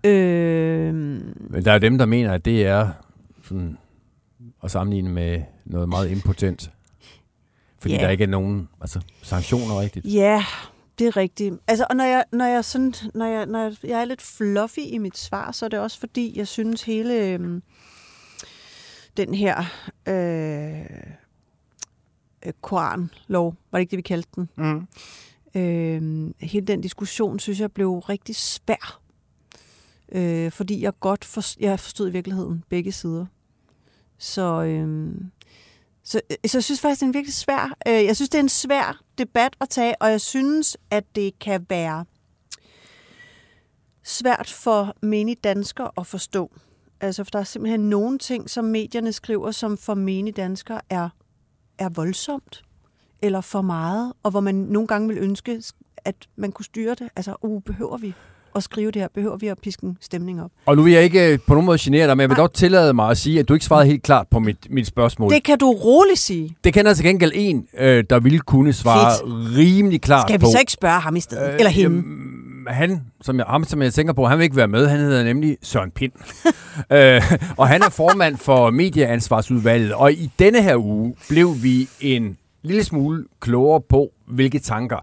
Øh, Men der er jo dem, der mener, at det er sådan at sammenligne med noget meget impotent. Fordi Ja. der ikke er nogen altså, sanktioner rigtigt. Ja, det er rigtigt. Altså, og når jeg, når jeg, sådan, når jeg, når jeg, jeg er lidt fluffy i mit svar, så er det også fordi, jeg synes hele øhm, den her øh, øh, koranlov, var det ikke det, vi kaldte den? Mm. Øh, hele den diskussion, synes jeg, blev rigtig svær. Øh, fordi jeg godt for, jeg forstod i virkeligheden begge sider. Så, øhm, så, øh, så jeg synes faktisk, det er en virkelig svær. Øh, jeg synes, det er en svær debat at tage, og jeg synes, at det kan være svært for menige danskere at forstå. Altså, for der er simpelthen nogle ting, som medierne skriver, som for menige danskere er, er voldsomt eller for meget, og hvor man nogle gange vil ønske, at man kunne styre det. Altså, uh, behøver vi at skrive det her? Behøver vi at piske en stemning op? Og nu vil jeg ikke øh, på nogen måde genere dig, men jeg vil godt tillade mig at sige, at du ikke svarede helt klart på mit, mit spørgsmål. Det kan du roligt sige. Det kender til gengæld en, øh, der ville kunne svare Fedt. rimelig klart Skal vi på. så ikke spørge ham i stedet? Øh, eller hende? Jamen, han, som jeg, ham, som jeg tænker på, han vil ikke være med. Han hedder nemlig Søren Pind. øh, og han er formand for Medieansvarsudvalget. Og i denne her uge blev vi en lille smule klogere på, hvilke tanker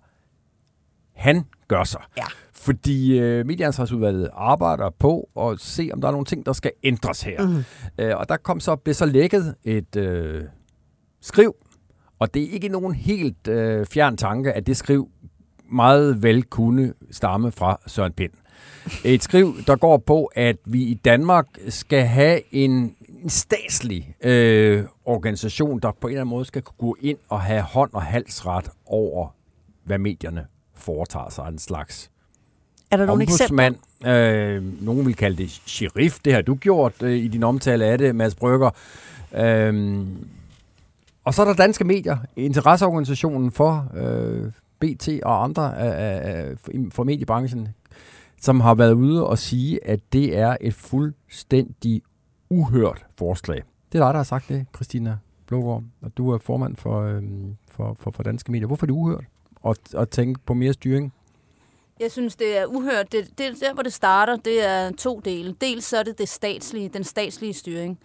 han gør sig. Ja. Fordi øh, Medieansvarsudvalget arbejder på at se, om der er nogle ting, der skal ændres her. Mm. Øh, og der kom så, blev så lækket et øh, skriv, og det er ikke nogen helt øh, fjern tanke, at det skriv meget vel kunne stamme fra Søren Pind. Et skriv, der går på, at vi i Danmark skal have en, en statslig øh, organisation, der på en eller anden måde skal kunne gå ind og have hånd- og halsret over, hvad medierne foretager sig en slags Er der nogle eksempler? Øh, nogen vil kalde det sheriff. Det har du gjort øh, i din omtale af det, Mads Brygger. Øh, og så er der danske medier, interesseorganisationen for øh, BT og andre af, af, for mediebranchen, som har været ude og sige, at det er et fuldstændig uhørt forslag. Det er dig, der har sagt det, Christina Blågaard, og du er formand for, øh, for, for, for danske medier. Hvorfor er det uhørt at, at tænke på mere styring? Jeg synes, det er uhørt. Det, det, der, hvor det starter, det er to dele. Dels så er det, det statslige, den statslige styring.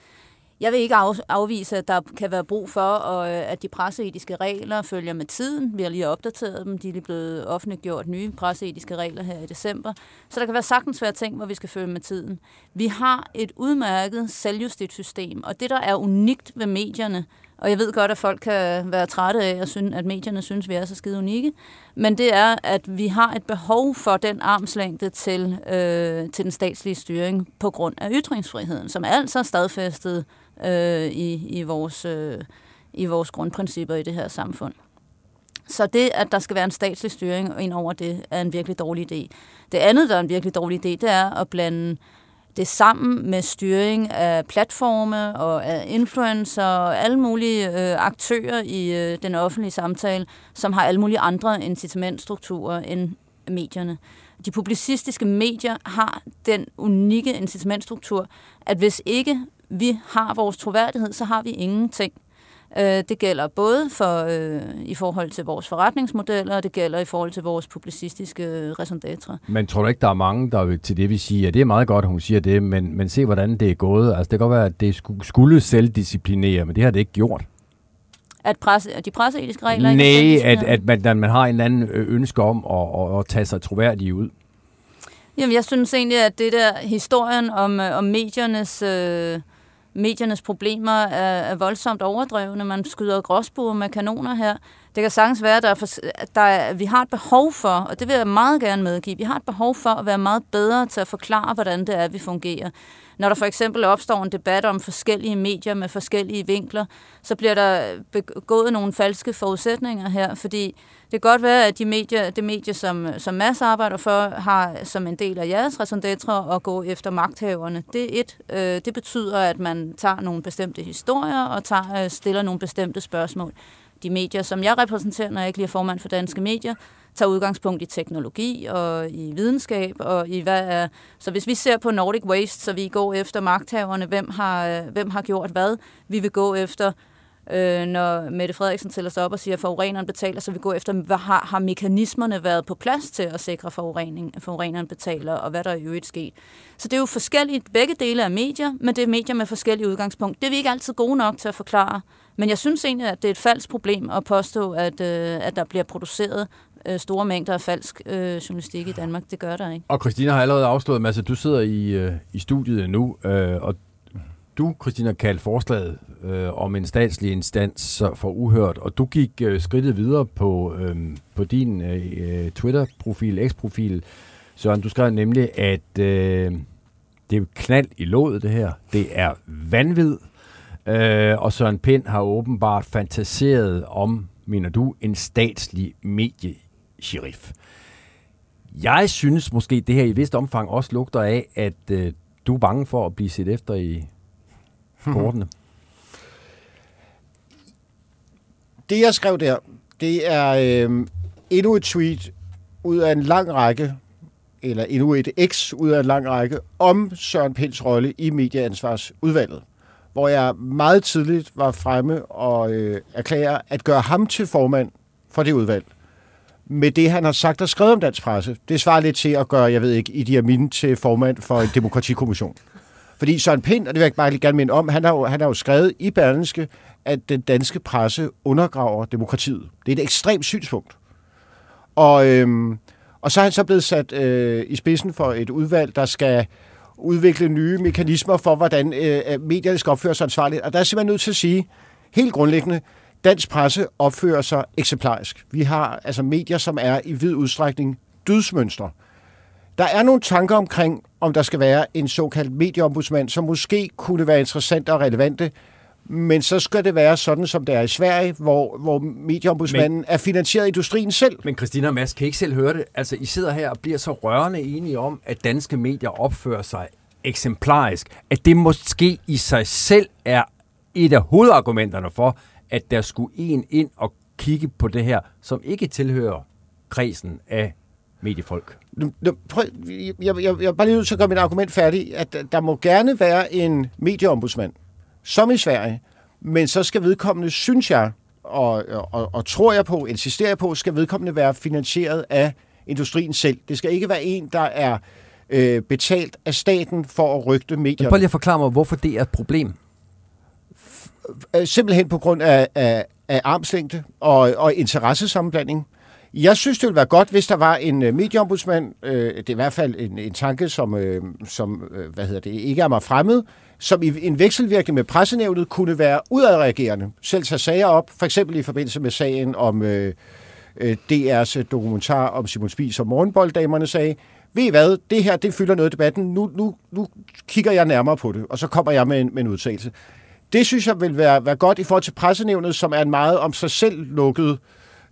Jeg vil ikke afvise, at der kan være brug for, og, øh, at de presseetiske regler følger med tiden. Vi har lige opdateret dem. De er lige blevet offentliggjort nye presseetiske regler her i december. Så der kan være sagtens være ting, hvor vi skal følge med tiden. Vi har et udmærket selvjustitssystem, og det, der er unikt ved medierne, og jeg ved godt, at folk kan være trætte af, at, synes, at medierne synes, at vi er så skide unikke. Men det er, at vi har et behov for den armslængde til, øh, til den statslige styring på grund af ytringsfriheden, som altså er altså stadfæstet øh, i, i, vores, øh, i vores grundprincipper i det her samfund. Så det, at der skal være en statslig styring ind over det, er en virkelig dårlig idé. Det andet, der er en virkelig dårlig idé, det er at blande det sammen med styring af platforme og af influencer og alle mulige øh, aktører i øh, den offentlige samtale, som har alle mulige andre incitamentstrukturer end medierne. de publicistiske medier har den unikke incitamentstruktur, at hvis ikke vi har vores troværdighed, så har vi ingenting. Øh, det gælder både for øh, i forhold til vores forretningsmodeller, og det gælder i forhold til vores publicistiske øh, raison Men tror du ikke, der er mange, der vil til det vil sige, at det er meget godt, at hun siger det, men, men se, hvordan det er gået. Altså, det kan godt være, at det skulle selvdisciplinere, men det har det ikke gjort. At, presse, de presseetiske regler Nej, ikke at, at man, at man har en anden ønske om at, at, at tage sig troværdigt ud. Jamen, jeg synes egentlig, at det der historien om, om mediernes... Øh, mediernes problemer er, er voldsomt overdrevne. Man skyder gråsbuer med kanoner her. Det kan sagtens være, at der er for, der er, vi har et behov for, og det vil jeg meget gerne medgive, vi har et behov for at være meget bedre til at forklare, hvordan det er, vi fungerer. Når der for eksempel opstår en debat om forskellige medier med forskellige vinkler, så bliver der begået nogle falske forudsætninger her, fordi det kan godt være, at de medier, det medie, som, som Mads arbejder for, har som en del af jeres raison at gå efter magthaverne. Det, et, øh, det betyder, at man tager nogle bestemte historier og tager, øh, stiller nogle bestemte spørgsmål. De medier, som jeg repræsenterer, når jeg ikke lige er formand for danske medier, tager udgangspunkt i teknologi og i videnskab og i hvad er... Så hvis vi ser på Nordic Waste, så vi går efter magthaverne, hvem har, øh, hvem har gjort hvad, vi vil gå efter øh, når Mette Frederiksen tæller sig op og siger, at forureneren betaler, så vi går efter, hvad har, har mekanismerne været på plads til at sikre forurening, forureneren betaler, og hvad der er i øvrigt sket. Så det er jo forskelligt, begge dele af medier, men det er medier med forskellige udgangspunkt. Det er vi ikke altid gode nok til at forklare, men jeg synes egentlig, at det er et falsk problem at påstå, at, øh, at der bliver produceret øh, store mængder af falsk øh, journalistik i Danmark. Det gør der ikke. Og Christina har allerede afslået, Mads, at du sidder i, øh, i studiet nu, øh, og du, Christina, kaldte forslaget øh, om en statslig instans for uhørt, og du gik øh, skridtet videre på, øh, på din øh, øh, Twitter-profil, X-profil, Søren. Du skrev nemlig, at øh, det er knald i låget, det her. Det er vanvid. Øh, og Søren Pind har åbenbart fantaseret om, mener du, en statslig mediesheriff. Jeg synes måske, det her i vist omfang også lugter af, at øh, du er bange for at blive set efter i bordene? Det, jeg skrev der, det er øh, endnu et tweet ud af en lang række, eller endnu et X ud af en lang række, om Søren Pinds rolle i medieansvarsudvalget, hvor jeg meget tidligt var fremme og øh, erklære at gøre ham til formand for det udvalg. Med det, han har sagt og skrevet om dansk presse. Det svarer lidt til at gøre, jeg ved ikke, Idi Amin til formand for en demokratikommission. Fordi Søren Pind, og det vil jeg bare lige gerne minde om, han har jo, han har jo skrevet i Berlingske, at den danske presse undergraver demokratiet. Det er et ekstremt synspunkt. Og, øhm, og så er han så blevet sat øh, i spidsen for et udvalg, der skal udvikle nye mekanismer for, hvordan øh, medierne skal opføre sig ansvarligt. Og der er simpelthen nødt til at sige, helt grundlæggende, dansk presse opfører sig eksemplarisk. Vi har altså medier, som er i vid udstrækning dødsmønstre. Der er nogle tanker omkring, om der skal være en såkaldt medieombudsmand, som måske kunne være interessant og relevante, men så skal det være sådan, som det er i Sverige, hvor, hvor medieombudsmanden men, er finansieret af industrien selv. Men Christina og Mads, kan I ikke selv høre det? Altså, I sidder her og bliver så rørende enige om, at danske medier opfører sig eksemplarisk. At det måske i sig selv er et af hovedargumenterne for, at der skulle en ind og kigge på det her, som ikke tilhører kredsen af mediefolk. Prøv, jeg, jeg, jeg, jeg er bare lige nødt til at gøre mit argument færdigt, at der må gerne være en medieombudsmand, som i Sverige, men så skal vedkommende, synes jeg, og, og, og tror jeg på, insisterer på, skal vedkommende være finansieret af industrien selv. Det skal ikke være en, der er øh, betalt af staten for at rygte medierne. prøv lige at forklare mig, hvorfor det er et problem. Øh, simpelthen på grund af, af, af armslængde og, og interessesammenblanding. Jeg synes, det ville være godt, hvis der var en øh, medieombudsmand, øh, det er i hvert fald en, en tanke, som, øh, som øh, hvad hedder det, ikke er mig fremmed, som i en vekselvirkning med pressenævnet kunne være udadreagerende. Selv tage sager op, for eksempel i forbindelse med sagen om øh, øh DR's øh, dokumentar om Simon Spies og morgenbolddamerne sagde, ved I hvad, det her, det fylder noget i debatten, nu, nu, nu kigger jeg nærmere på det, og så kommer jeg med en, med en udtalelse. Det synes jeg vil være, være godt i forhold til pressenævnet, som er en meget om sig selv lukket øh,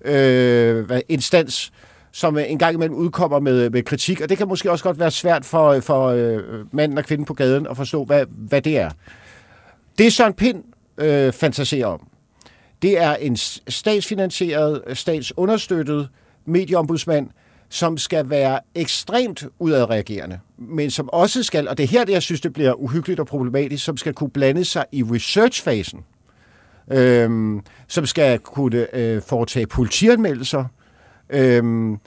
øh, instans, som en gang imellem udkommer med, med kritik, og det kan måske også godt være svært for, for øh, manden og kvinden på gaden at forstå, hvad, hvad det er. Det Søren Pind øh, fantaserer om, det er en statsfinansieret, statsunderstøttet medieombudsmand, som skal være ekstremt udadreagerende, men som også skal, og det er her, det jeg synes, det bliver uhyggeligt og problematisk, som skal kunne blande sig i researchfasen, øhm, som skal kunne øh, foretage politianmeldelser, øhm,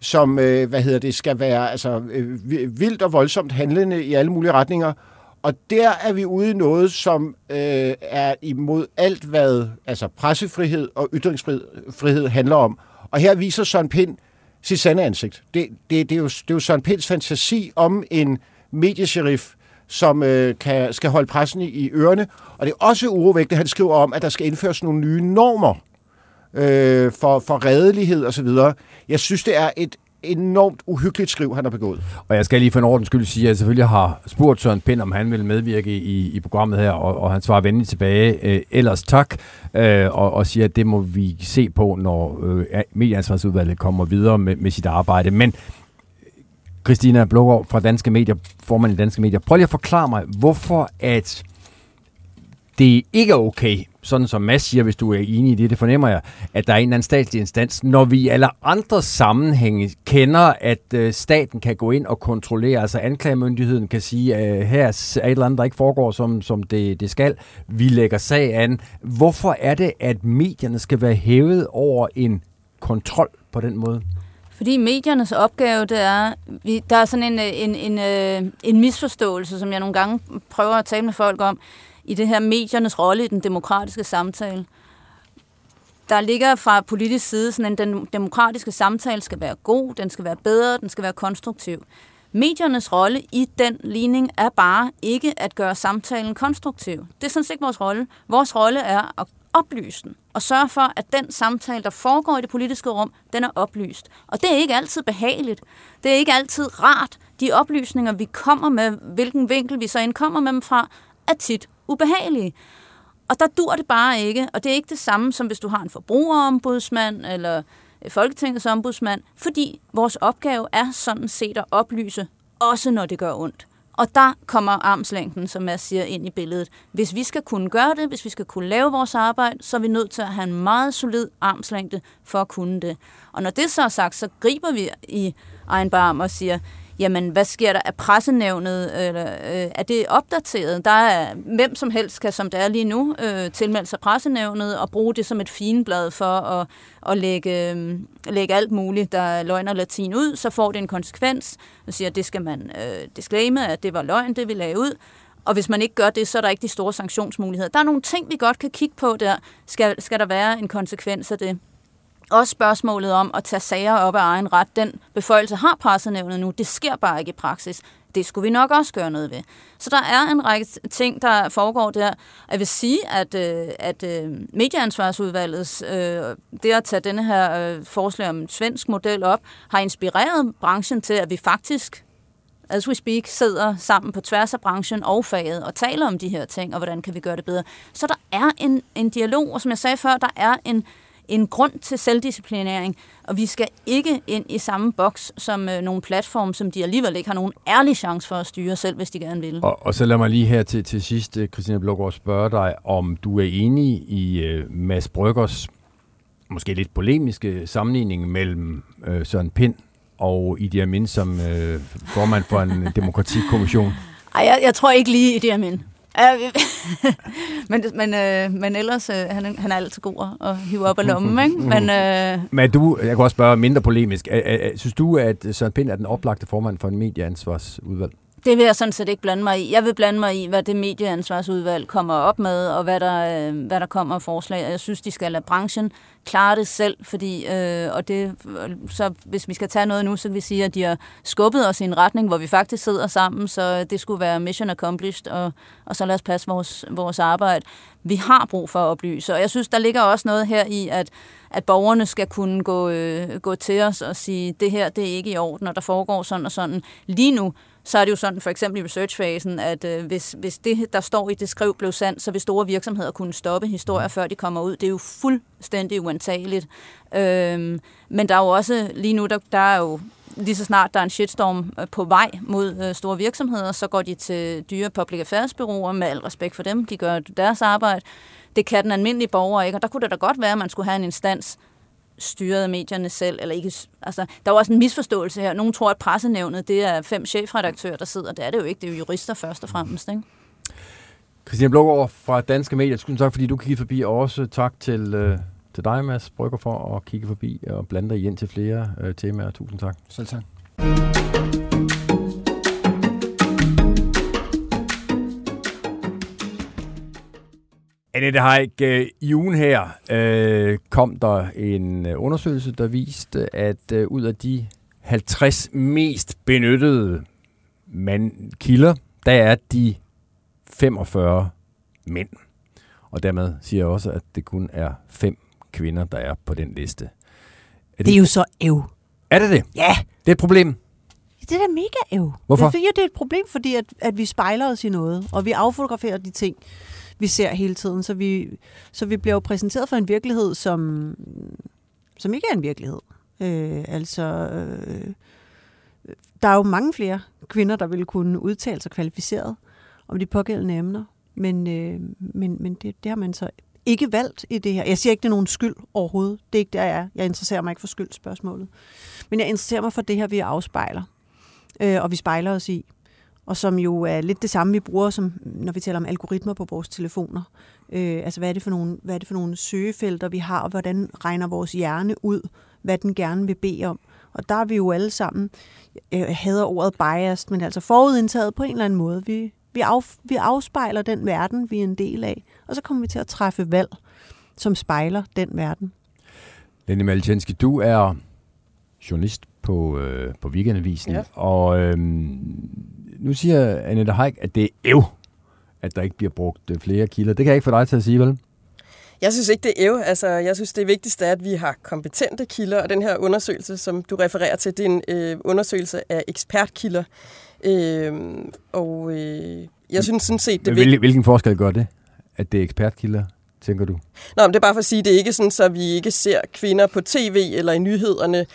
som øh, hvad hedder det, skal være altså, øh, vildt og voldsomt handlende i alle mulige retninger. Og der er vi ude i noget, som øh, er imod alt, hvad altså pressefrihed og ytringsfrihed handler om. Og her viser Søren Pind sit sande ansigt. Det, det, det, er, jo, det er jo Søren Pinds fantasi om en mediesheriff, som øh, kan, skal holde pressen i, i ørerne. Og det er også urovægtende, han skriver om, at der skal indføres nogle nye normer øh, for, for redelighed osv. Jeg synes, det er et enormt uhyggeligt skriv, han har begået. Og jeg skal lige for en ordens skyld sige, at jeg selvfølgelig har spurgt Søren Pind, om han vil medvirke i, i programmet her, og, og han svarer venligt tilbage, øh, ellers tak, øh, og, og siger, at det må vi se på, når øh, medieansvarsudvalget kommer videre med, med sit arbejde. Men Christina Blågaard fra Danske Medier, formand i Danske Medier, prøv lige at forklare mig, hvorfor at det ikke er okay, sådan som Mads siger, hvis du er enig i det, det fornemmer jeg, at der er en eller anden statslig instans, når vi i alle andre sammenhænge kender, at øh, staten kan gå ind og kontrollere, altså anklagemyndigheden kan sige, at øh, her er et eller andet, der ikke foregår, som, som det, det skal. Vi lægger sag an. Hvorfor er det, at medierne skal være hævet over en kontrol på den måde? Fordi mediernes opgave, det er, vi, der er sådan en, øh, en, en, øh, en, misforståelse, som jeg nogle gange prøver at tale med folk om, i det her mediernes rolle i den demokratiske samtale. Der ligger fra politisk side sådan, at den demokratiske samtale skal være god, den skal være bedre, den skal være konstruktiv. Mediernes rolle i den ligning er bare ikke at gøre samtalen konstruktiv. Det er sådan set ikke vores rolle. Vores rolle er at oplyse den og sørge for, at den samtale, der foregår i det politiske rum, den er oplyst. Og det er ikke altid behageligt. Det er ikke altid rart. De oplysninger, vi kommer med, hvilken vinkel vi så end kommer med dem fra, er tit ubehagelige. Og der dur det bare ikke, og det er ikke det samme som hvis du har en forbrugerombudsmand eller Folketingets ombudsmand, fordi vores opgave er sådan set at oplyse, også når det gør ondt. Og der kommer armslængden, som jeg siger, ind i billedet. Hvis vi skal kunne gøre det, hvis vi skal kunne lave vores arbejde, så er vi nødt til at have en meget solid armslængde for at kunne det. Og når det så er sagt, så griber vi i egen barm og siger, jamen hvad sker der Er pressenævnet? Eller, øh, er det opdateret? Der er hvem som helst kan, som det er lige nu, øh, tilmelde sig pressenævnet og bruge det som et finblad for at, at lægge, øh, lægge alt muligt, der løgner latin ud. Så får det en konsekvens og siger, at det skal man øh, disclaime, at det var løgn, det vi lagde ud. Og hvis man ikke gør det, så er der ikke de store sanktionsmuligheder. Der er nogle ting, vi godt kan kigge på der. Skal, skal der være en konsekvens af det? Også spørgsmålet om at tage sager op af egen ret. Den beføjelse har pressenævnet nu. Det sker bare ikke i praksis. Det skulle vi nok også gøre noget ved. Så der er en række ting, der foregår der. Jeg vil sige, at, øh, at øh, medieansvarsudvalgets, øh, det at tage denne her øh, forslag om en svensk model op, har inspireret branchen til, at vi faktisk as we speak, sidder sammen på tværs af branchen og faget og taler om de her ting, og hvordan kan vi gøre det bedre. Så der er en, en dialog, og som jeg sagde før, der er en, en grund til selvdisciplinering, og vi skal ikke ind i samme boks som øh, nogle platforme, som de alligevel ikke har nogen ærlig chance for at styre selv, hvis de gerne vil. Og, og så lad mig lige her til, til sidst, øh, Christina Blågaard, spørge dig, om du er enig i øh, Mads Bryggers måske lidt polemiske sammenligning mellem øh, Søren Pind og Idi Amin som øh, formand for en demokratikommission? Ej, jeg, jeg tror ikke lige Idi Amin. men, men, øh, men ellers, øh, han, han er altid god at hive op af lommen, ikke? Men, øh... men du, jeg kan også spørge mindre polemisk. Er, er, synes du, at Søren Pind er den oplagte formand for en medieansvarsudvalg? Det vil jeg sådan set ikke blande mig i. Jeg vil blande mig i, hvad det medieansvarsudvalg kommer op med, og hvad der, øh, hvad der kommer af forslag. Jeg synes, de skal lade branchen klare det selv, fordi, øh, og det, så hvis vi skal tage noget nu, så vil vi sige, at de har skubbet os i en retning, hvor vi faktisk sidder sammen, så det skulle være mission accomplished, og, og så lad os passe vores, vores arbejde. Vi har brug for at oplyse, og jeg synes, der ligger også noget her i, at, at borgerne skal kunne gå, øh, gå til os og sige, det her, det er ikke i orden, og der foregår sådan og sådan. Lige nu, så er det jo sådan, for eksempel i researchfasen, at øh, hvis, hvis det, der står i det skriv, blev sandt, så vil store virksomheder kunne stoppe historier, før de kommer ud. Det er jo fuldstændig uantageligt. Øhm, men der er jo også, lige nu, der, der er jo lige så snart der er en shitstorm øh, på vej mod øh, store virksomheder, så går de til dyre public affairs byråer med al respekt for dem. De gør deres arbejde. Det kan den almindelige borger ikke, og der kunne det da godt være, at man skulle have en instans, styrede medierne selv, eller ikke, altså, der er også en misforståelse her. Nogle tror, at pressenævnet, det er fem chefredaktører, der sidder. Det er det jo ikke, det er jo jurister først og fremmest, ikke? Christian Blågaard fra Danske Medier, tusind tak, fordi du kiggede forbi, og også tak til, øh, til dig, Mads Brygger, for at kigge forbi og blande dig ind til flere øh, temaer. Tusind tak. Selv tak. Annette Haik, øh, i ugen her øh, kom der en øh, undersøgelse, der viste, at øh, ud af de 50 mest benyttede mand kilder, der er de 45 mænd. Og dermed siger jeg også, at det kun er fem kvinder, der er på den liste. Er det, det er jo så æv. Er det det? Ja. Det er et problem. Det er da mega æv. Hvorfor? Jeg synes, det er et problem, fordi at, at vi spejler os i noget, og vi affotograferer de ting, vi ser hele tiden. Så vi, så vi bliver jo præsenteret for en virkelighed, som, som ikke er en virkelighed. Øh, altså, øh, der er jo mange flere kvinder, der ville kunne udtale sig kvalificeret om de pågældende emner. Men, øh, men, men det, det har man så ikke valgt i det her. Jeg siger ikke, det er nogen skyld overhovedet. Det er ikke der, jeg er. Jeg interesserer mig ikke for skyldspørgsmålet. Men jeg interesserer mig for det her, vi afspejler. Øh, og vi spejler os i. Og som jo er lidt det samme, vi bruger, som når vi taler om algoritmer på vores telefoner. Øh, altså, hvad er, det for nogle, hvad er det for nogle søgefelter, vi har, og hvordan regner vores hjerne ud, hvad den gerne vil bede om. Og der er vi jo alle sammen, jeg hader ordet biased, men altså forudindtaget på en eller anden måde. Vi, vi, af, vi afspejler den verden, vi er en del af, og så kommer vi til at træffe valg, som spejler den verden. Lenny Malchenski, du er journalist på, øh, på Weekendavisen, Ja. og øh, nu siger Annette Haik, at det er ev, at der ikke bliver brugt øh, flere kilder. Det kan jeg ikke få dig til at sige, vel? Jeg synes ikke, det er æv. Altså, jeg synes, det vigtigste er, at vi har kompetente kilder, og den her undersøgelse, som du refererer til, det er en øh, undersøgelse af ekspertkilder. Øh, og øh, jeg synes sådan set, det Men. Hvil, hvilken forskel gør det, at det er ekspertkilder, tænker du? Nå, men det er bare for at sige, det er ikke sådan, så vi ikke ser kvinder på tv eller i nyhederne.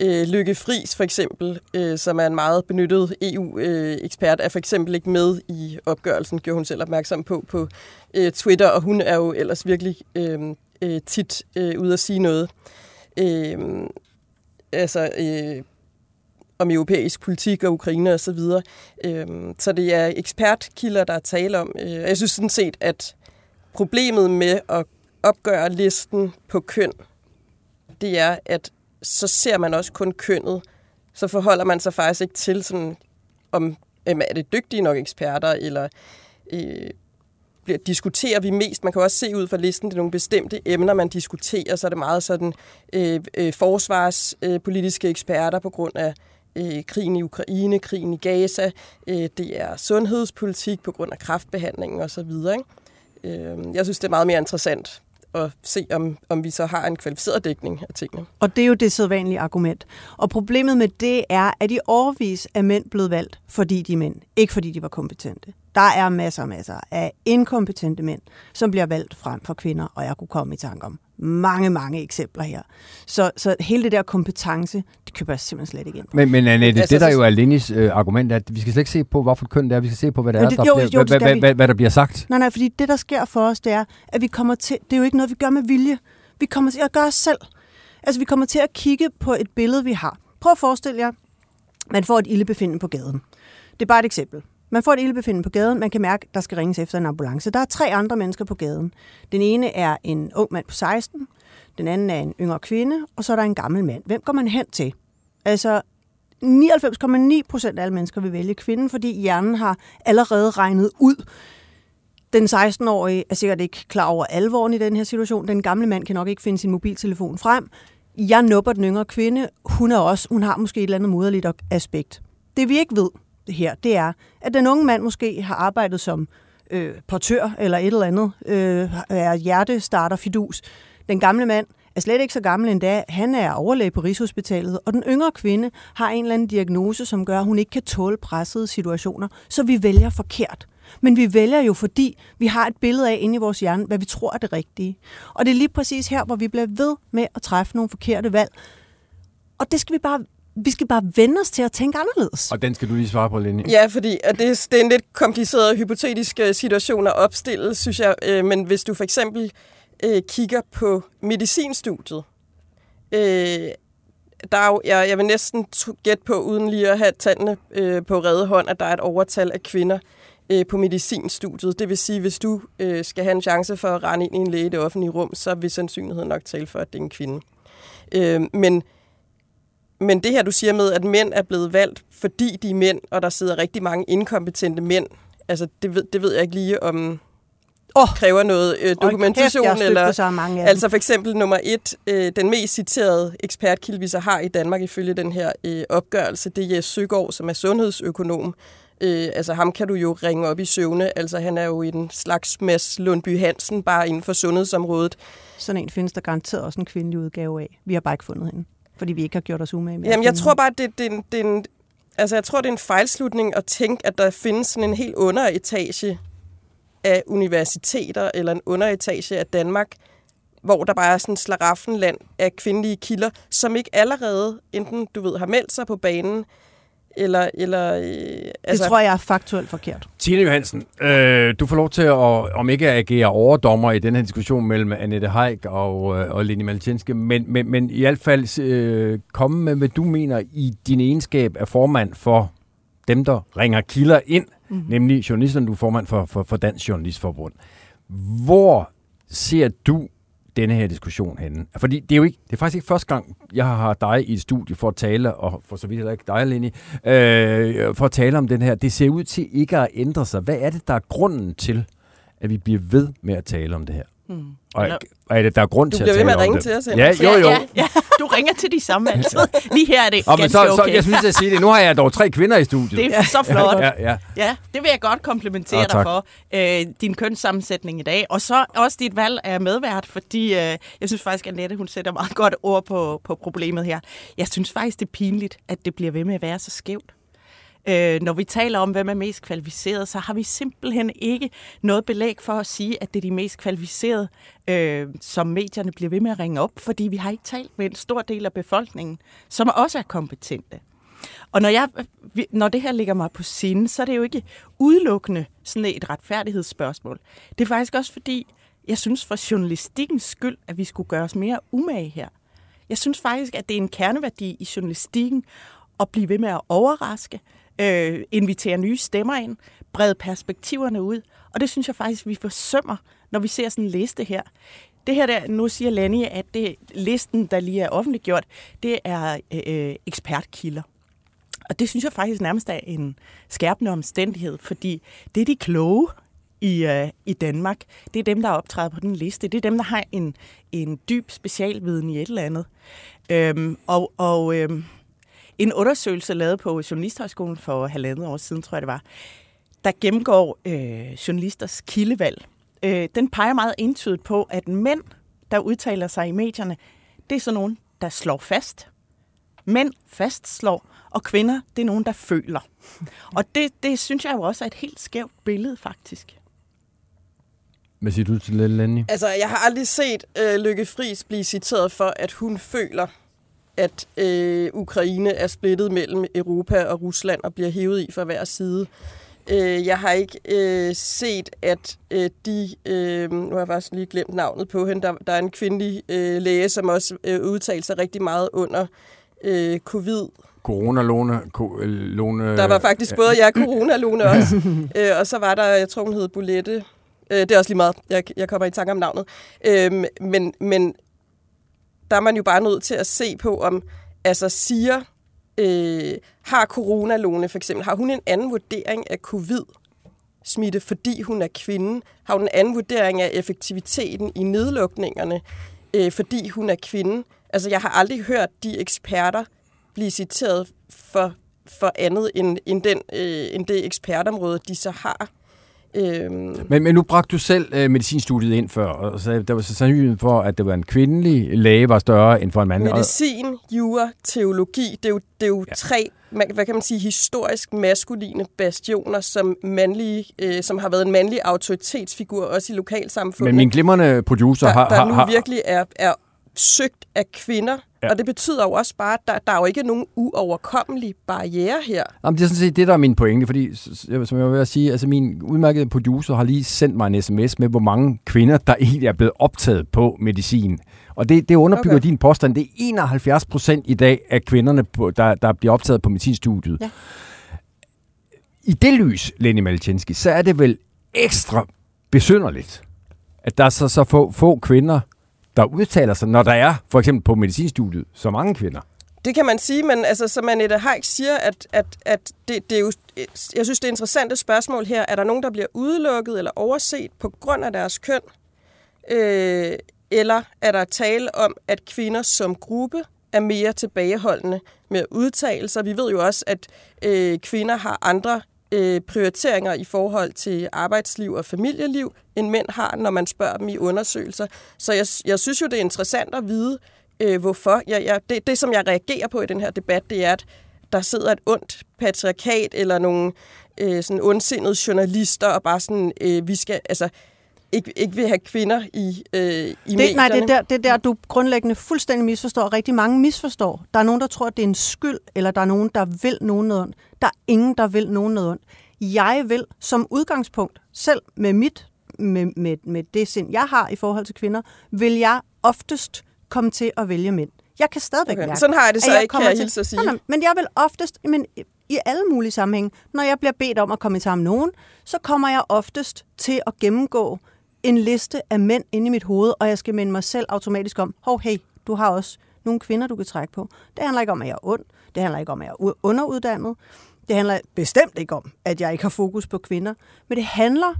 Øh, Lykke Fris for eksempel, øh, som er en meget benyttet EU-ekspert, er for eksempel ikke med i opgørelsen, gjorde hun selv opmærksom på på øh, Twitter, og hun er jo ellers virkelig øh, øh, tit øh, ude at sige noget. Øh, altså, øh, om europæisk politik og Ukraine og så videre. Øh, så det er ekspertkilder, der er tale om. Øh, jeg synes sådan set, at problemet med at opgøre listen på køn, det er, at så ser man også kun kønnet. Så forholder man sig faktisk ikke til, sådan, om øhm, er det dygtige nok eksperter, eller øh, bliver, diskuterer vi mest. Man kan også se ud fra listen, det er nogle bestemte emner, man diskuterer. Så er det meget sådan øh, øh, forsvarspolitiske øh, eksperter på grund af øh, krigen i Ukraine, krigen i Gaza. Øh, det er sundhedspolitik på grund af kraftbehandlingen osv. Ikke? Øh, jeg synes, det er meget mere interessant at se, om, om vi så har en kvalificeret dækning af tingene. Og det er jo det sædvanlige argument. Og problemet med det er, at i overvis er mænd blevet valgt, fordi de er mænd, ikke fordi de var kompetente. Der er masser og masser af inkompetente mænd, som bliver valgt frem for kvinder, og jeg kunne komme i tanke om mange, mange eksempler her. Så, så hele det der kompetence, det køber jeg simpelthen slet ikke ind på. Men, men Annette, Altså, det der jo er Lennys øh, argument, er, at vi skal slet ikke se på, hvorfor køn det er. Vi skal se på, hvad det Jo, er, det- der jo, bliver, jo, det hvad, hvad, hvad der bliver sagt. Nej, nej, fordi det, der sker for os, det er, at vi kommer til... Det er jo ikke noget, vi gør med vilje. Vi kommer til at gøre os selv. Altså, vi kommer til at kigge på et billede, vi har. Prøv at forestille jer, man får et ildebefindende på gaden. Det er bare et eksempel. Man får et ildebefindende på gaden, man kan mærke, at der skal ringes efter en ambulance. Der er tre andre mennesker på gaden. Den ene er en ung mand på 16, den anden er en yngre kvinde, og så er der en gammel mand. Hvem går man hen til? Altså, 99,9 procent af alle mennesker vil vælge kvinden, fordi hjernen har allerede regnet ud, den 16-årige er sikkert ikke klar over alvoren i den her situation. Den gamle mand kan nok ikke finde sin mobiltelefon frem. Jeg nupper den yngre kvinde. Hun er også, hun har måske et eller andet moderligt aspekt. Det vi ikke ved her, det er, at den unge mand måske har arbejdet som øh, portør eller et eller andet, øh, er hjertestarter fidus. Den gamle mand er slet ikke så gammel endda. Han er overlæge på Rigshospitalet, og den yngre kvinde har en eller anden diagnose, som gør, at hun ikke kan tåle pressede situationer, så vi vælger forkert. Men vi vælger jo, fordi vi har et billede af inde i vores hjerne, hvad vi tror er det rigtige. Og det er lige præcis her, hvor vi bliver ved med at træffe nogle forkerte valg. Og det skal vi bare, vi skal bare vende os til at tænke anderledes. Og den skal du lige svare på, Lenny. Ja, fordi at det, det er en lidt kompliceret hypotetisk øh, situation at opstille, synes jeg. Øh, Men hvis du for eksempel øh, kigger på medicinstudiet, øh, der er jo, jeg, jeg vil næsten gætte på, uden lige at have tallene øh, på redde hånd, at der er et overtal af kvinder øh, på medicinstudiet. Det vil sige, hvis du øh, skal have en chance for at rende ind i en læge i det offentlige rum, så vil sandsynligheden nok tale for, at det er en kvinde. Øh, men, men det her, du siger med, at mænd er blevet valgt, fordi de er mænd, og der sidder rigtig mange inkompetente mænd, altså det ved, det ved jeg ikke lige om, oh. kræver noget øh, dokumentation. Kæft, eller, så mange af altså for eksempel nummer et, øh, den mest citerede ekspertkilde, vi så har i Danmark ifølge den her øh, opgørelse, det er Jes Søgaard, som er sundhedsøkonom. Øh, altså ham kan du jo ringe op i søvne. Altså han er jo en slags Mads Lundby Hansen, bare inden for sundhedsområdet. Sådan en findes der garanteret også en kvindelig udgave af. Vi har bare ikke fundet hende, fordi vi ikke har gjort os umage med Jamen jeg tror bare, det, det, det, det, altså, jeg tror, det er en fejlslutning at tænke, at der findes sådan en helt underetage af universiteter eller en underetage af Danmark, hvor der bare er sådan en slaraffenland af kvindelige kilder, som ikke allerede enten, du ved, har meldt sig på banen, eller... eller øh, altså... Det tror jeg er faktuelt forkert. Tine Johansen, øh, du får lov til at, om ikke at agere overdommer i den her diskussion mellem Annette Haik og, øh, og Leni Malchenske, men, men, men i hvert fald øh, komme med, hvad du mener i din egenskab af formand for dem, der ringer kilder ind, mm. nemlig journalisterne, du er formand for, for, for Dansk Journalistforbund. Hvor ser du denne her diskussion henne? Fordi det er jo ikke, det er faktisk ikke første gang, jeg har dig i et studie for at tale, og for så vidt heller ikke dig, Lenny, øh, for at tale om den her. Det ser ud til ikke at ændre sig. Hvad er det, der er grunden til, at vi bliver ved med at tale om det her? Hmm. Og, og er det, der er grund du til at tale om det? Du bliver ved med at ringe til os. Ja, jo, jo. Ja, ja. Du ringer til de samme altid. Lige her er det og, ganske så, okay. Så, jeg synes, at sige det. Nu har jeg dog tre kvinder i studiet. Det er så flot. ja, ja. ja, det vil jeg godt komplimentere ja, dig for. Øh, din kønssammensætning i dag. Og så også dit valg af medvært, fordi øh, jeg synes faktisk, at Annette, hun sætter meget godt ord på, på problemet her. Jeg synes faktisk, det er pinligt, at det bliver ved med at være så skævt. Øh, når vi taler om, hvem er mest kvalificeret, så har vi simpelthen ikke noget belæg for at sige, at det er de mest kvalificerede, øh, som medierne bliver ved med at ringe op, fordi vi har ikke talt med en stor del af befolkningen, som også er kompetente. Og når, jeg, når det her ligger mig på sinde, så er det jo ikke udelukkende sådan et retfærdighedsspørgsmål. Det er faktisk også fordi, jeg synes for journalistikkens skyld, at vi skulle gøre os mere umage her. Jeg synes faktisk, at det er en kerneværdi i journalistikken at blive ved med at overraske, øh, invitere nye stemmer ind, brede perspektiverne ud. Og det synes jeg faktisk, vi forsømmer, når vi ser sådan en liste her. Det her, der, nu siger Lanny, at det, listen, der lige er offentliggjort, det er øh, øh, ekspertkilder. Og det synes jeg faktisk nærmest er en skærpende omstændighed, fordi det er de kloge i, øh, i Danmark. Det er dem, der er optrædet på den liste. Det er dem, der har en, en dyb specialviden i et eller andet. Øhm, og og øhm, en undersøgelse lavet på Journalisthøjskolen for halvandet år siden, tror jeg det var, der gennemgår øh, journalisters kildevalg. Øh, den peger meget entydigt på, at mænd, der udtaler sig i medierne, det er sådan nogen, der slår fast. Mænd fastslår, og kvinder, det er nogen, der føler. Og det, det synes jeg jo også er et helt skævt billede, faktisk. Hvad siger du til Lenny? Altså, jeg har aldrig set øh, Lykke Friis blive citeret for, at hun føler, at øh, Ukraine er splittet mellem Europa og Rusland og bliver hævet i for hver side. Øh, jeg har ikke øh, set, at øh, de... Øh, nu har jeg faktisk lige glemt navnet på hende. Der, der er en kvindelig øh, læge, som også øh, udtalte sig rigtig meget under øh, covid. Corona-lone. Co- lone, der var faktisk både jeg corona-lone også. øh, og så var der, jeg tror hun hed Bolette. Øh, det er også lige meget. Jeg, jeg kommer i tanke om navnet. Øh, men, men der er man jo bare nødt til at se på, om altså siger, øh, har coronalone for eksempel, har hun en anden vurdering af covid smitte, fordi hun er kvinde? Har hun en anden vurdering af effektiviteten i nedlukningerne, øh, fordi hun er kvinde? Altså, jeg har aldrig hørt de eksperter blive citeret for, for andet end, end, den, øh, end det ekspertområde, de så har. Øhm. Men, men nu bragte du selv øh, medicinstudiet ind før, og så der var så sandsynligheden for, at det var en kvindelig læge, var større end for en mand. Medicin, jura, teologi, det er jo, det er jo ja. tre, hvad kan man sige, historisk maskuline bastioner, som, mandlige, øh, som har været en mandlig autoritetsfigur, også i lokalsamfundet. Men min glimrende producer der, har... Der nu har, virkelig er, er søgt af kvinder Ja. Og det betyder jo også bare, at der, der er jo ikke nogen uoverkommelig barriere her. Jamen, det er sådan set det, der er min pointe, fordi som jeg vil sige, altså min udmærkede producer har lige sendt mig en sms med, hvor mange kvinder, der egentlig er blevet optaget på medicin. Og det, det underbygger okay. din påstand. Det er 71 procent i dag af kvinderne, der, der bliver optaget på medicinstudiet. Ja. I det lys, Lenny Malchinski, så er det vel ekstra besynderligt, at der er så, så få, få kvinder, der udtaler sig, når der er, for eksempel på medicinstudiet, så mange kvinder. Det kan man sige, men altså, som Annette Haik siger, at, at, at det, det er jo, jeg synes, det er interessante spørgsmål her. Er der nogen, der bliver udelukket eller overset på grund af deres køn? Øh, eller er der tale om, at kvinder som gruppe er mere tilbageholdende med udtalelser? Vi ved jo også, at øh, kvinder har andre øh, prioriteringer i forhold til arbejdsliv og familieliv, end mænd har, når man spørger dem i undersøgelser. Så jeg, jeg synes jo, det er interessant at vide, øh, hvorfor. Jeg, jeg, det, det, som jeg reagerer på i den her debat, det er, at der sidder et ondt patriarkat eller nogle øh, sådan ondsindede journalister og bare sådan, øh, vi skal, altså, ikke, ikke vil have kvinder i, øh, i det, medierne. Nej, det er, der, det er der, du grundlæggende fuldstændig misforstår. Rigtig mange misforstår. Der er nogen, der tror, at det er en skyld, eller der er nogen, der vil nogen noget ondt. Der er ingen, der vil nogen noget ondt. Jeg vil som udgangspunkt, selv med mit, med, med, med det sind, jeg har i forhold til kvinder, vil jeg oftest komme til at vælge mænd. Jeg kan stadigvæk okay, mærke, Sådan har jeg det så jeg ikke, kan jeg hilse at sige. Nej, nej, men jeg vil oftest, men i alle mulige sammenhænge, når jeg bliver bedt om at komme sammen med nogen, så kommer jeg oftest til at gennemgå en liste af mænd inde i mit hoved, og jeg skal minde mig selv automatisk om, hov, hey, du har også nogle kvinder, du kan trække på. Det handler ikke om, at jeg er ond. Det handler ikke om, at jeg er underuddannet. Det handler bestemt ikke om, at jeg ikke har fokus på kvinder. Men det handler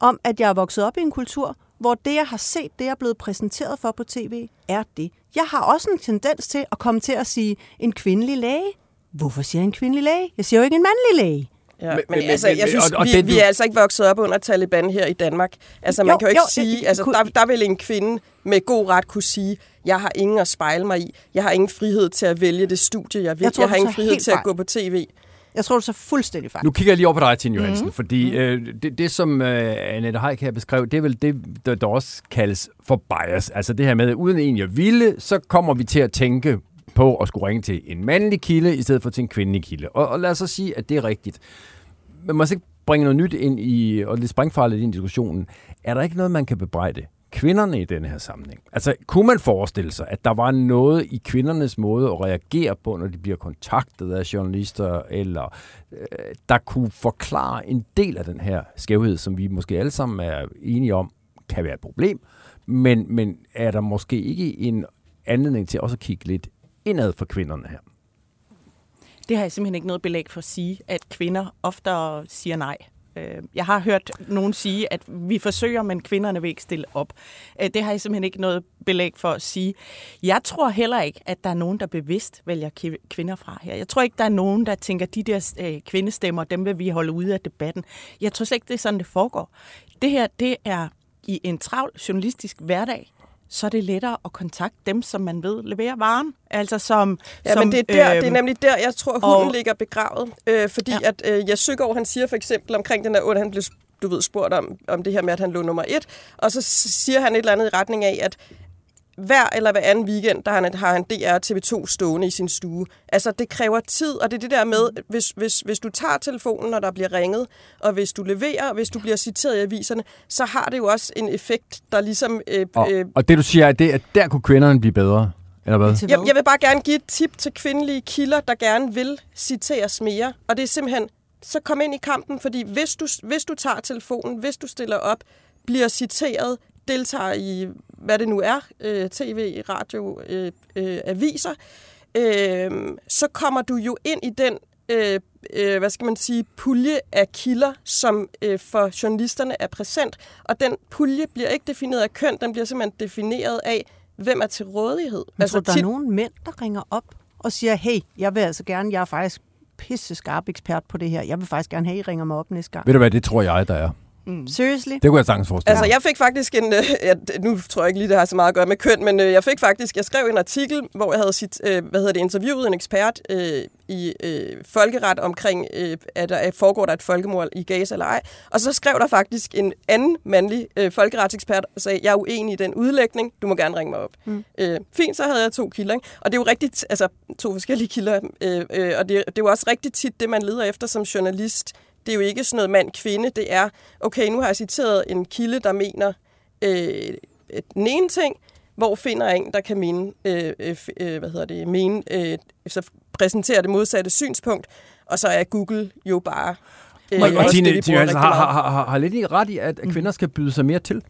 om, at jeg er vokset op i en kultur, hvor det, jeg har set, det jeg er blevet præsenteret for på tv, er det. Jeg har også en tendens til at komme til at sige en kvindelig læge. Hvorfor siger jeg en kvindelig læge? Jeg siger jo ikke en mandlig læge. Ja, men, men, altså, jeg synes, og, og vi, er altså ikke vokset op under Taliban her i Danmark. Altså, man jo, kan jo ikke jo, sige, jeg, altså, kunne... der, der vil en kvinde med god ret kunne sige, jeg har ingen at spejle mig i. Jeg har ingen frihed til at vælge det studie, jeg vil. Jeg, tror, jeg har ingen frihed til at gå på tv. Jeg tror, du så fuldstændig faktisk. Nu kigger jeg lige over på dig, Tine Johansen, mm-hmm. fordi mm. øh, det, det, som øh, Annette Heik her beskrev, det er vel det, der, der også kaldes for bias. Altså det her med, at uden en jeg ville, så kommer vi til at tænke på at skulle ringe til en mandlig kilde, i stedet for til en kvindelig kilde. Og, og lad os så sige, at det er rigtigt. Men man skal ikke bringe noget nyt ind i, og lidt springfarligt ind i diskussionen. Er der ikke noget, man kan bebrejde kvinderne i denne her sammenhæng? Altså, kunne man forestille sig, at der var noget i kvindernes måde at reagere på, når de bliver kontaktet af journalister, eller øh, der kunne forklare en del af den her skævhed, som vi måske alle sammen er enige om, kan være et problem, men, men er der måske ikke en anledning til også at kigge lidt indad for kvinderne her? Det har jeg simpelthen ikke noget belæg for at sige, at kvinder oftere siger nej. Øh, jeg har hørt nogen sige, at vi forsøger, men kvinderne vil ikke stille op. Øh, det har jeg simpelthen ikke noget belæg for at sige. Jeg tror heller ikke, at der er nogen, der bevidst vælger kvinder fra her. Jeg tror ikke, der er nogen, der tænker, at de der øh, kvindestemmer, dem vil vi holde ude af debatten. Jeg tror ikke, det er sådan, det foregår. Det her, det er i en travl journalistisk hverdag så er det lettere at kontakte dem, som man ved leverer varen. Altså som, ja, som, men det er, der, øh, det er øhm, nemlig der, jeg tror, hunden og, ligger begravet. Øh, fordi ja. at øh, Søgaard, han siger for eksempel omkring den der, han blev du ved, spurgt om, om det her med, at han lå nummer et, og så siger han et eller andet i retning af, at hver eller hver anden weekend, der har han, har han DR TV2 stående i sin stue. Altså, det kræver tid, og det er det der med, hvis, hvis, hvis du tager telefonen, når der bliver ringet, og hvis du leverer, hvis du bliver citeret i aviserne, så har det jo også en effekt, der ligesom... Øh, og, øh, og det du siger, er, det, at der kunne kvinderne blive bedre? Eller hvad? Jeg, jeg vil bare gerne give et tip til kvindelige kilder, der gerne vil citeres mere, og det er simpelthen, så kom ind i kampen, fordi hvis du, hvis du tager telefonen, hvis du stiller op, bliver citeret, deltager i, hvad det nu er, øh, tv, radio, øh, øh, aviser, øh, så kommer du jo ind i den, øh, øh, hvad skal man sige, pulje af kilder, som øh, for journalisterne er præsent. Og den pulje bliver ikke defineret af køn, den bliver simpelthen defineret af, hvem er til rådighed. Men altså, tror, der tit... er nogen mænd, der ringer op og siger, hey, jeg vil altså gerne, jeg er faktisk pisse skarp ekspert på det her. Jeg vil faktisk gerne have, at I ringer mig op næste gang. Ved du hvad, det tror jeg, der er. Mm. Seriously? Det kunne jeg sagtens forestille Altså, jeg fik faktisk en... Øh, ja, nu tror jeg ikke lige, det har så meget at gøre med køn, men øh, jeg fik faktisk... Jeg skrev en artikel, hvor jeg havde sit, øh, hvad hedder det, interviewet en ekspert øh, i øh, folkeret omkring, øh, at der foregår der et folkemord i Gaza eller ej. Og så skrev der faktisk en anden mandlig øh, folkeretsekspert og sagde, jeg er uenig i den udlægning, du må gerne ringe mig op. Mm. Øh, fint, så havde jeg to kilder. Ikke? Og det er jo rigtigt, altså to forskellige kilder, øh, øh, og det, det er jo også rigtig tit det, man leder efter som journalist. Det er jo ikke sådan noget mand-kvinde, det er, okay, nu har jeg citeret en kilde, der mener øh, den ene ting, hvor finder jeg en, der kan mene, øh, øh, hvad hedder det, mene, øh, så præsentere det modsatte synspunkt, og så er Google jo bare... Øh, og, og Tine, Tine har, har, har, har, lidt ret i, at kvinder skal byde sig mere til?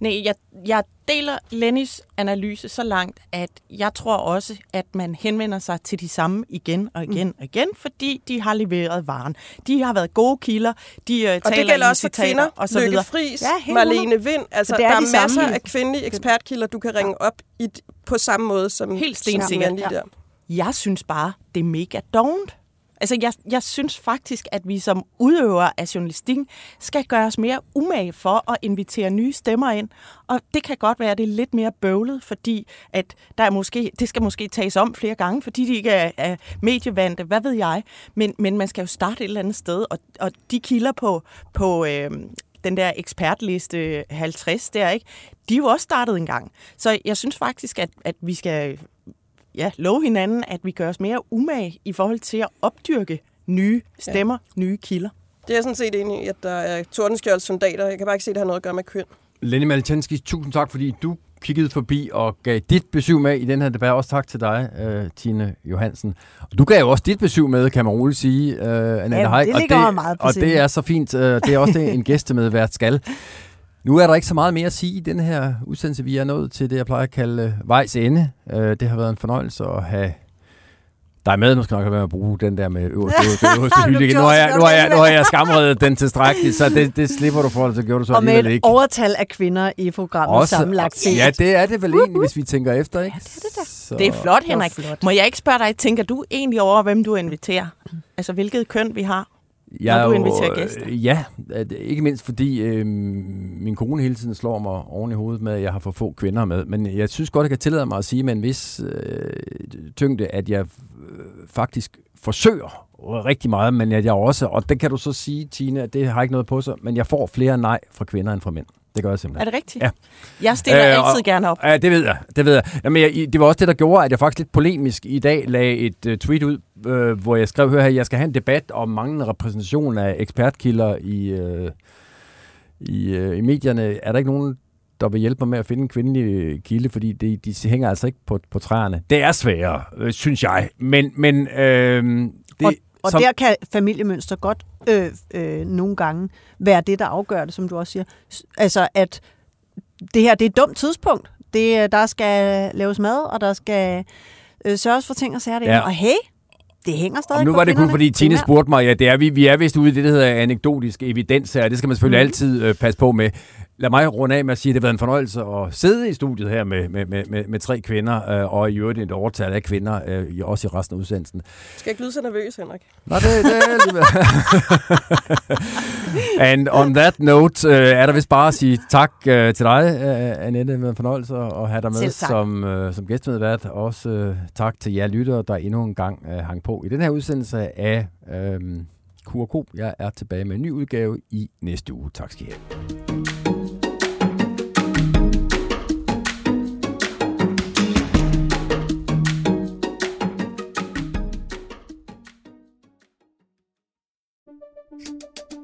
Nej, jeg, jeg deler Lennys analyse så langt, at jeg tror også, at man henvender sig til de samme igen og igen mm. og igen, fordi de har leveret varen. De har været gode kilder, de uh, taler Og det gælder også for kvinder. Og så Lykke videre. Friis, ja, Marlene Vind. Altså, er der er de masser samme. af kvindelige ekspertkilder, du kan ringe op i, på samme måde som Helt stensikkert. Ja. Der. Jeg synes bare, det er mega dovent. Altså, jeg, jeg synes faktisk, at vi som udøvere af journalistikken skal gøre os mere umage for at invitere nye stemmer ind. Og det kan godt være, at det er lidt mere bøvlet, fordi at der er måske, det skal måske tages om flere gange, fordi de ikke er, er medievante, hvad ved jeg. Men, men man skal jo starte et eller andet sted, og, og de kilder på, på øh, den der ekspertliste 50 der, ikke? de er jo også startet en gang. Så jeg synes faktisk, at, at vi skal ja, love hinanden, at vi gør os mere umage i forhold til at opdyrke nye stemmer, ja. nye kilder. Det er jeg sådan set enig i, at der er Tordenskjolds soldater. Jeg kan bare ikke se, at det har noget at gøre med køn. Lenny Malchanski, tusind tak, fordi du kiggede forbi og gav dit besøg med i den her debat. Også tak til dig, uh, Tine Johansen. Og du gav jo også dit besøg med, kan man roligt sige, uh, Annette ja, Heik. det og det, meget på Og det er så fint. Uh, det er også det, en gæstemedvært skal. Nu er der ikke så meget mere at sige i den her udsendelse. Vi er nået til det, jeg plejer at kalde øh, vejs ende. Øh, det har været en fornøjelse at have dig med. Nu skal jeg nok være at bruge den der med øverste, øverste, øverste hylde. Nu har jeg, nu har jeg, nu har jeg skamredet den tilstrækkeligt, så det, det slipper du for, så gjorde du så Og med et overtal af kvinder i programmet Også, sammenlagt set. Ja, det er det vel egentlig, hvis vi tænker efter, ikke? Ja, det er det Så, det er flot, Henrik. Det er flot. Må jeg ikke spørge dig, tænker du egentlig over, hvem du inviterer? Altså, hvilket køn vi har? Jeg når du inviterer gæster? Ja, ikke mindst fordi øh, min kone hele tiden slår mig oven i hovedet med, at jeg har for få kvinder med. Men jeg synes godt, jeg kan tillade mig at sige med en vis øh, tyngde, at jeg øh, faktisk forsøger rigtig meget, men at jeg også, og det kan du så sige, Tine, at det har ikke noget på sig, men jeg får flere nej fra kvinder end fra mænd. Det gør jeg simpelthen. Er det rigtigt? Ja. Jeg stiller øh, altid og, gerne op. Ja, det ved jeg. Det ved jeg. Jamen, jeg, det var også det, der gjorde, at jeg faktisk lidt polemisk i dag lagde et uh, tweet ud, uh, hvor jeg skrev, hør her, jeg skal have en debat om manglende repræsentation af ekspertkilder i, uh, i, uh, i medierne. Er der ikke nogen, der vil hjælpe mig med at finde en kvindelig kilde, fordi de, de hænger altså ikke på, på træerne. Det er sværere, øh, synes jeg. Men, men øh, det, og, og som... der kan familiemønster godt øh, øh, nogle gange være det, der afgør det, som du også siger. Altså, at det her det er et dumt tidspunkt. Det, der skal laves mad, og der skal øh, sørges for ting og sager. Ja. Og hey, det hænger stadig og nu var det kun fordi Tine spurgte mig, ja, det er, vi, vi er vist ude i det, der hedder anekdotisk evidens her, det skal man selvfølgelig mm. altid øh, passe på med lad mig runde af med at sige, at det har været en fornøjelse at sidde i studiet her med, med, med, med, med tre kvinder, øh, og i øvrigt et overtal af kvinder, øh, også i resten af udsendelsen. Skal ikke lyde så nervøs, Henrik? Nå, det, det er And on that note, øh, er der vist bare at sige tak øh, til dig, øh, Annette, med en fornøjelse at have dig med som, øh, som gæstmedvært. Også øh, tak til jer lyttere, der endnu en gang øh, hang på i den her udsendelse af øh, Q&K. Jeg er tilbage med en ny udgave i næste uge. Tak skal I have.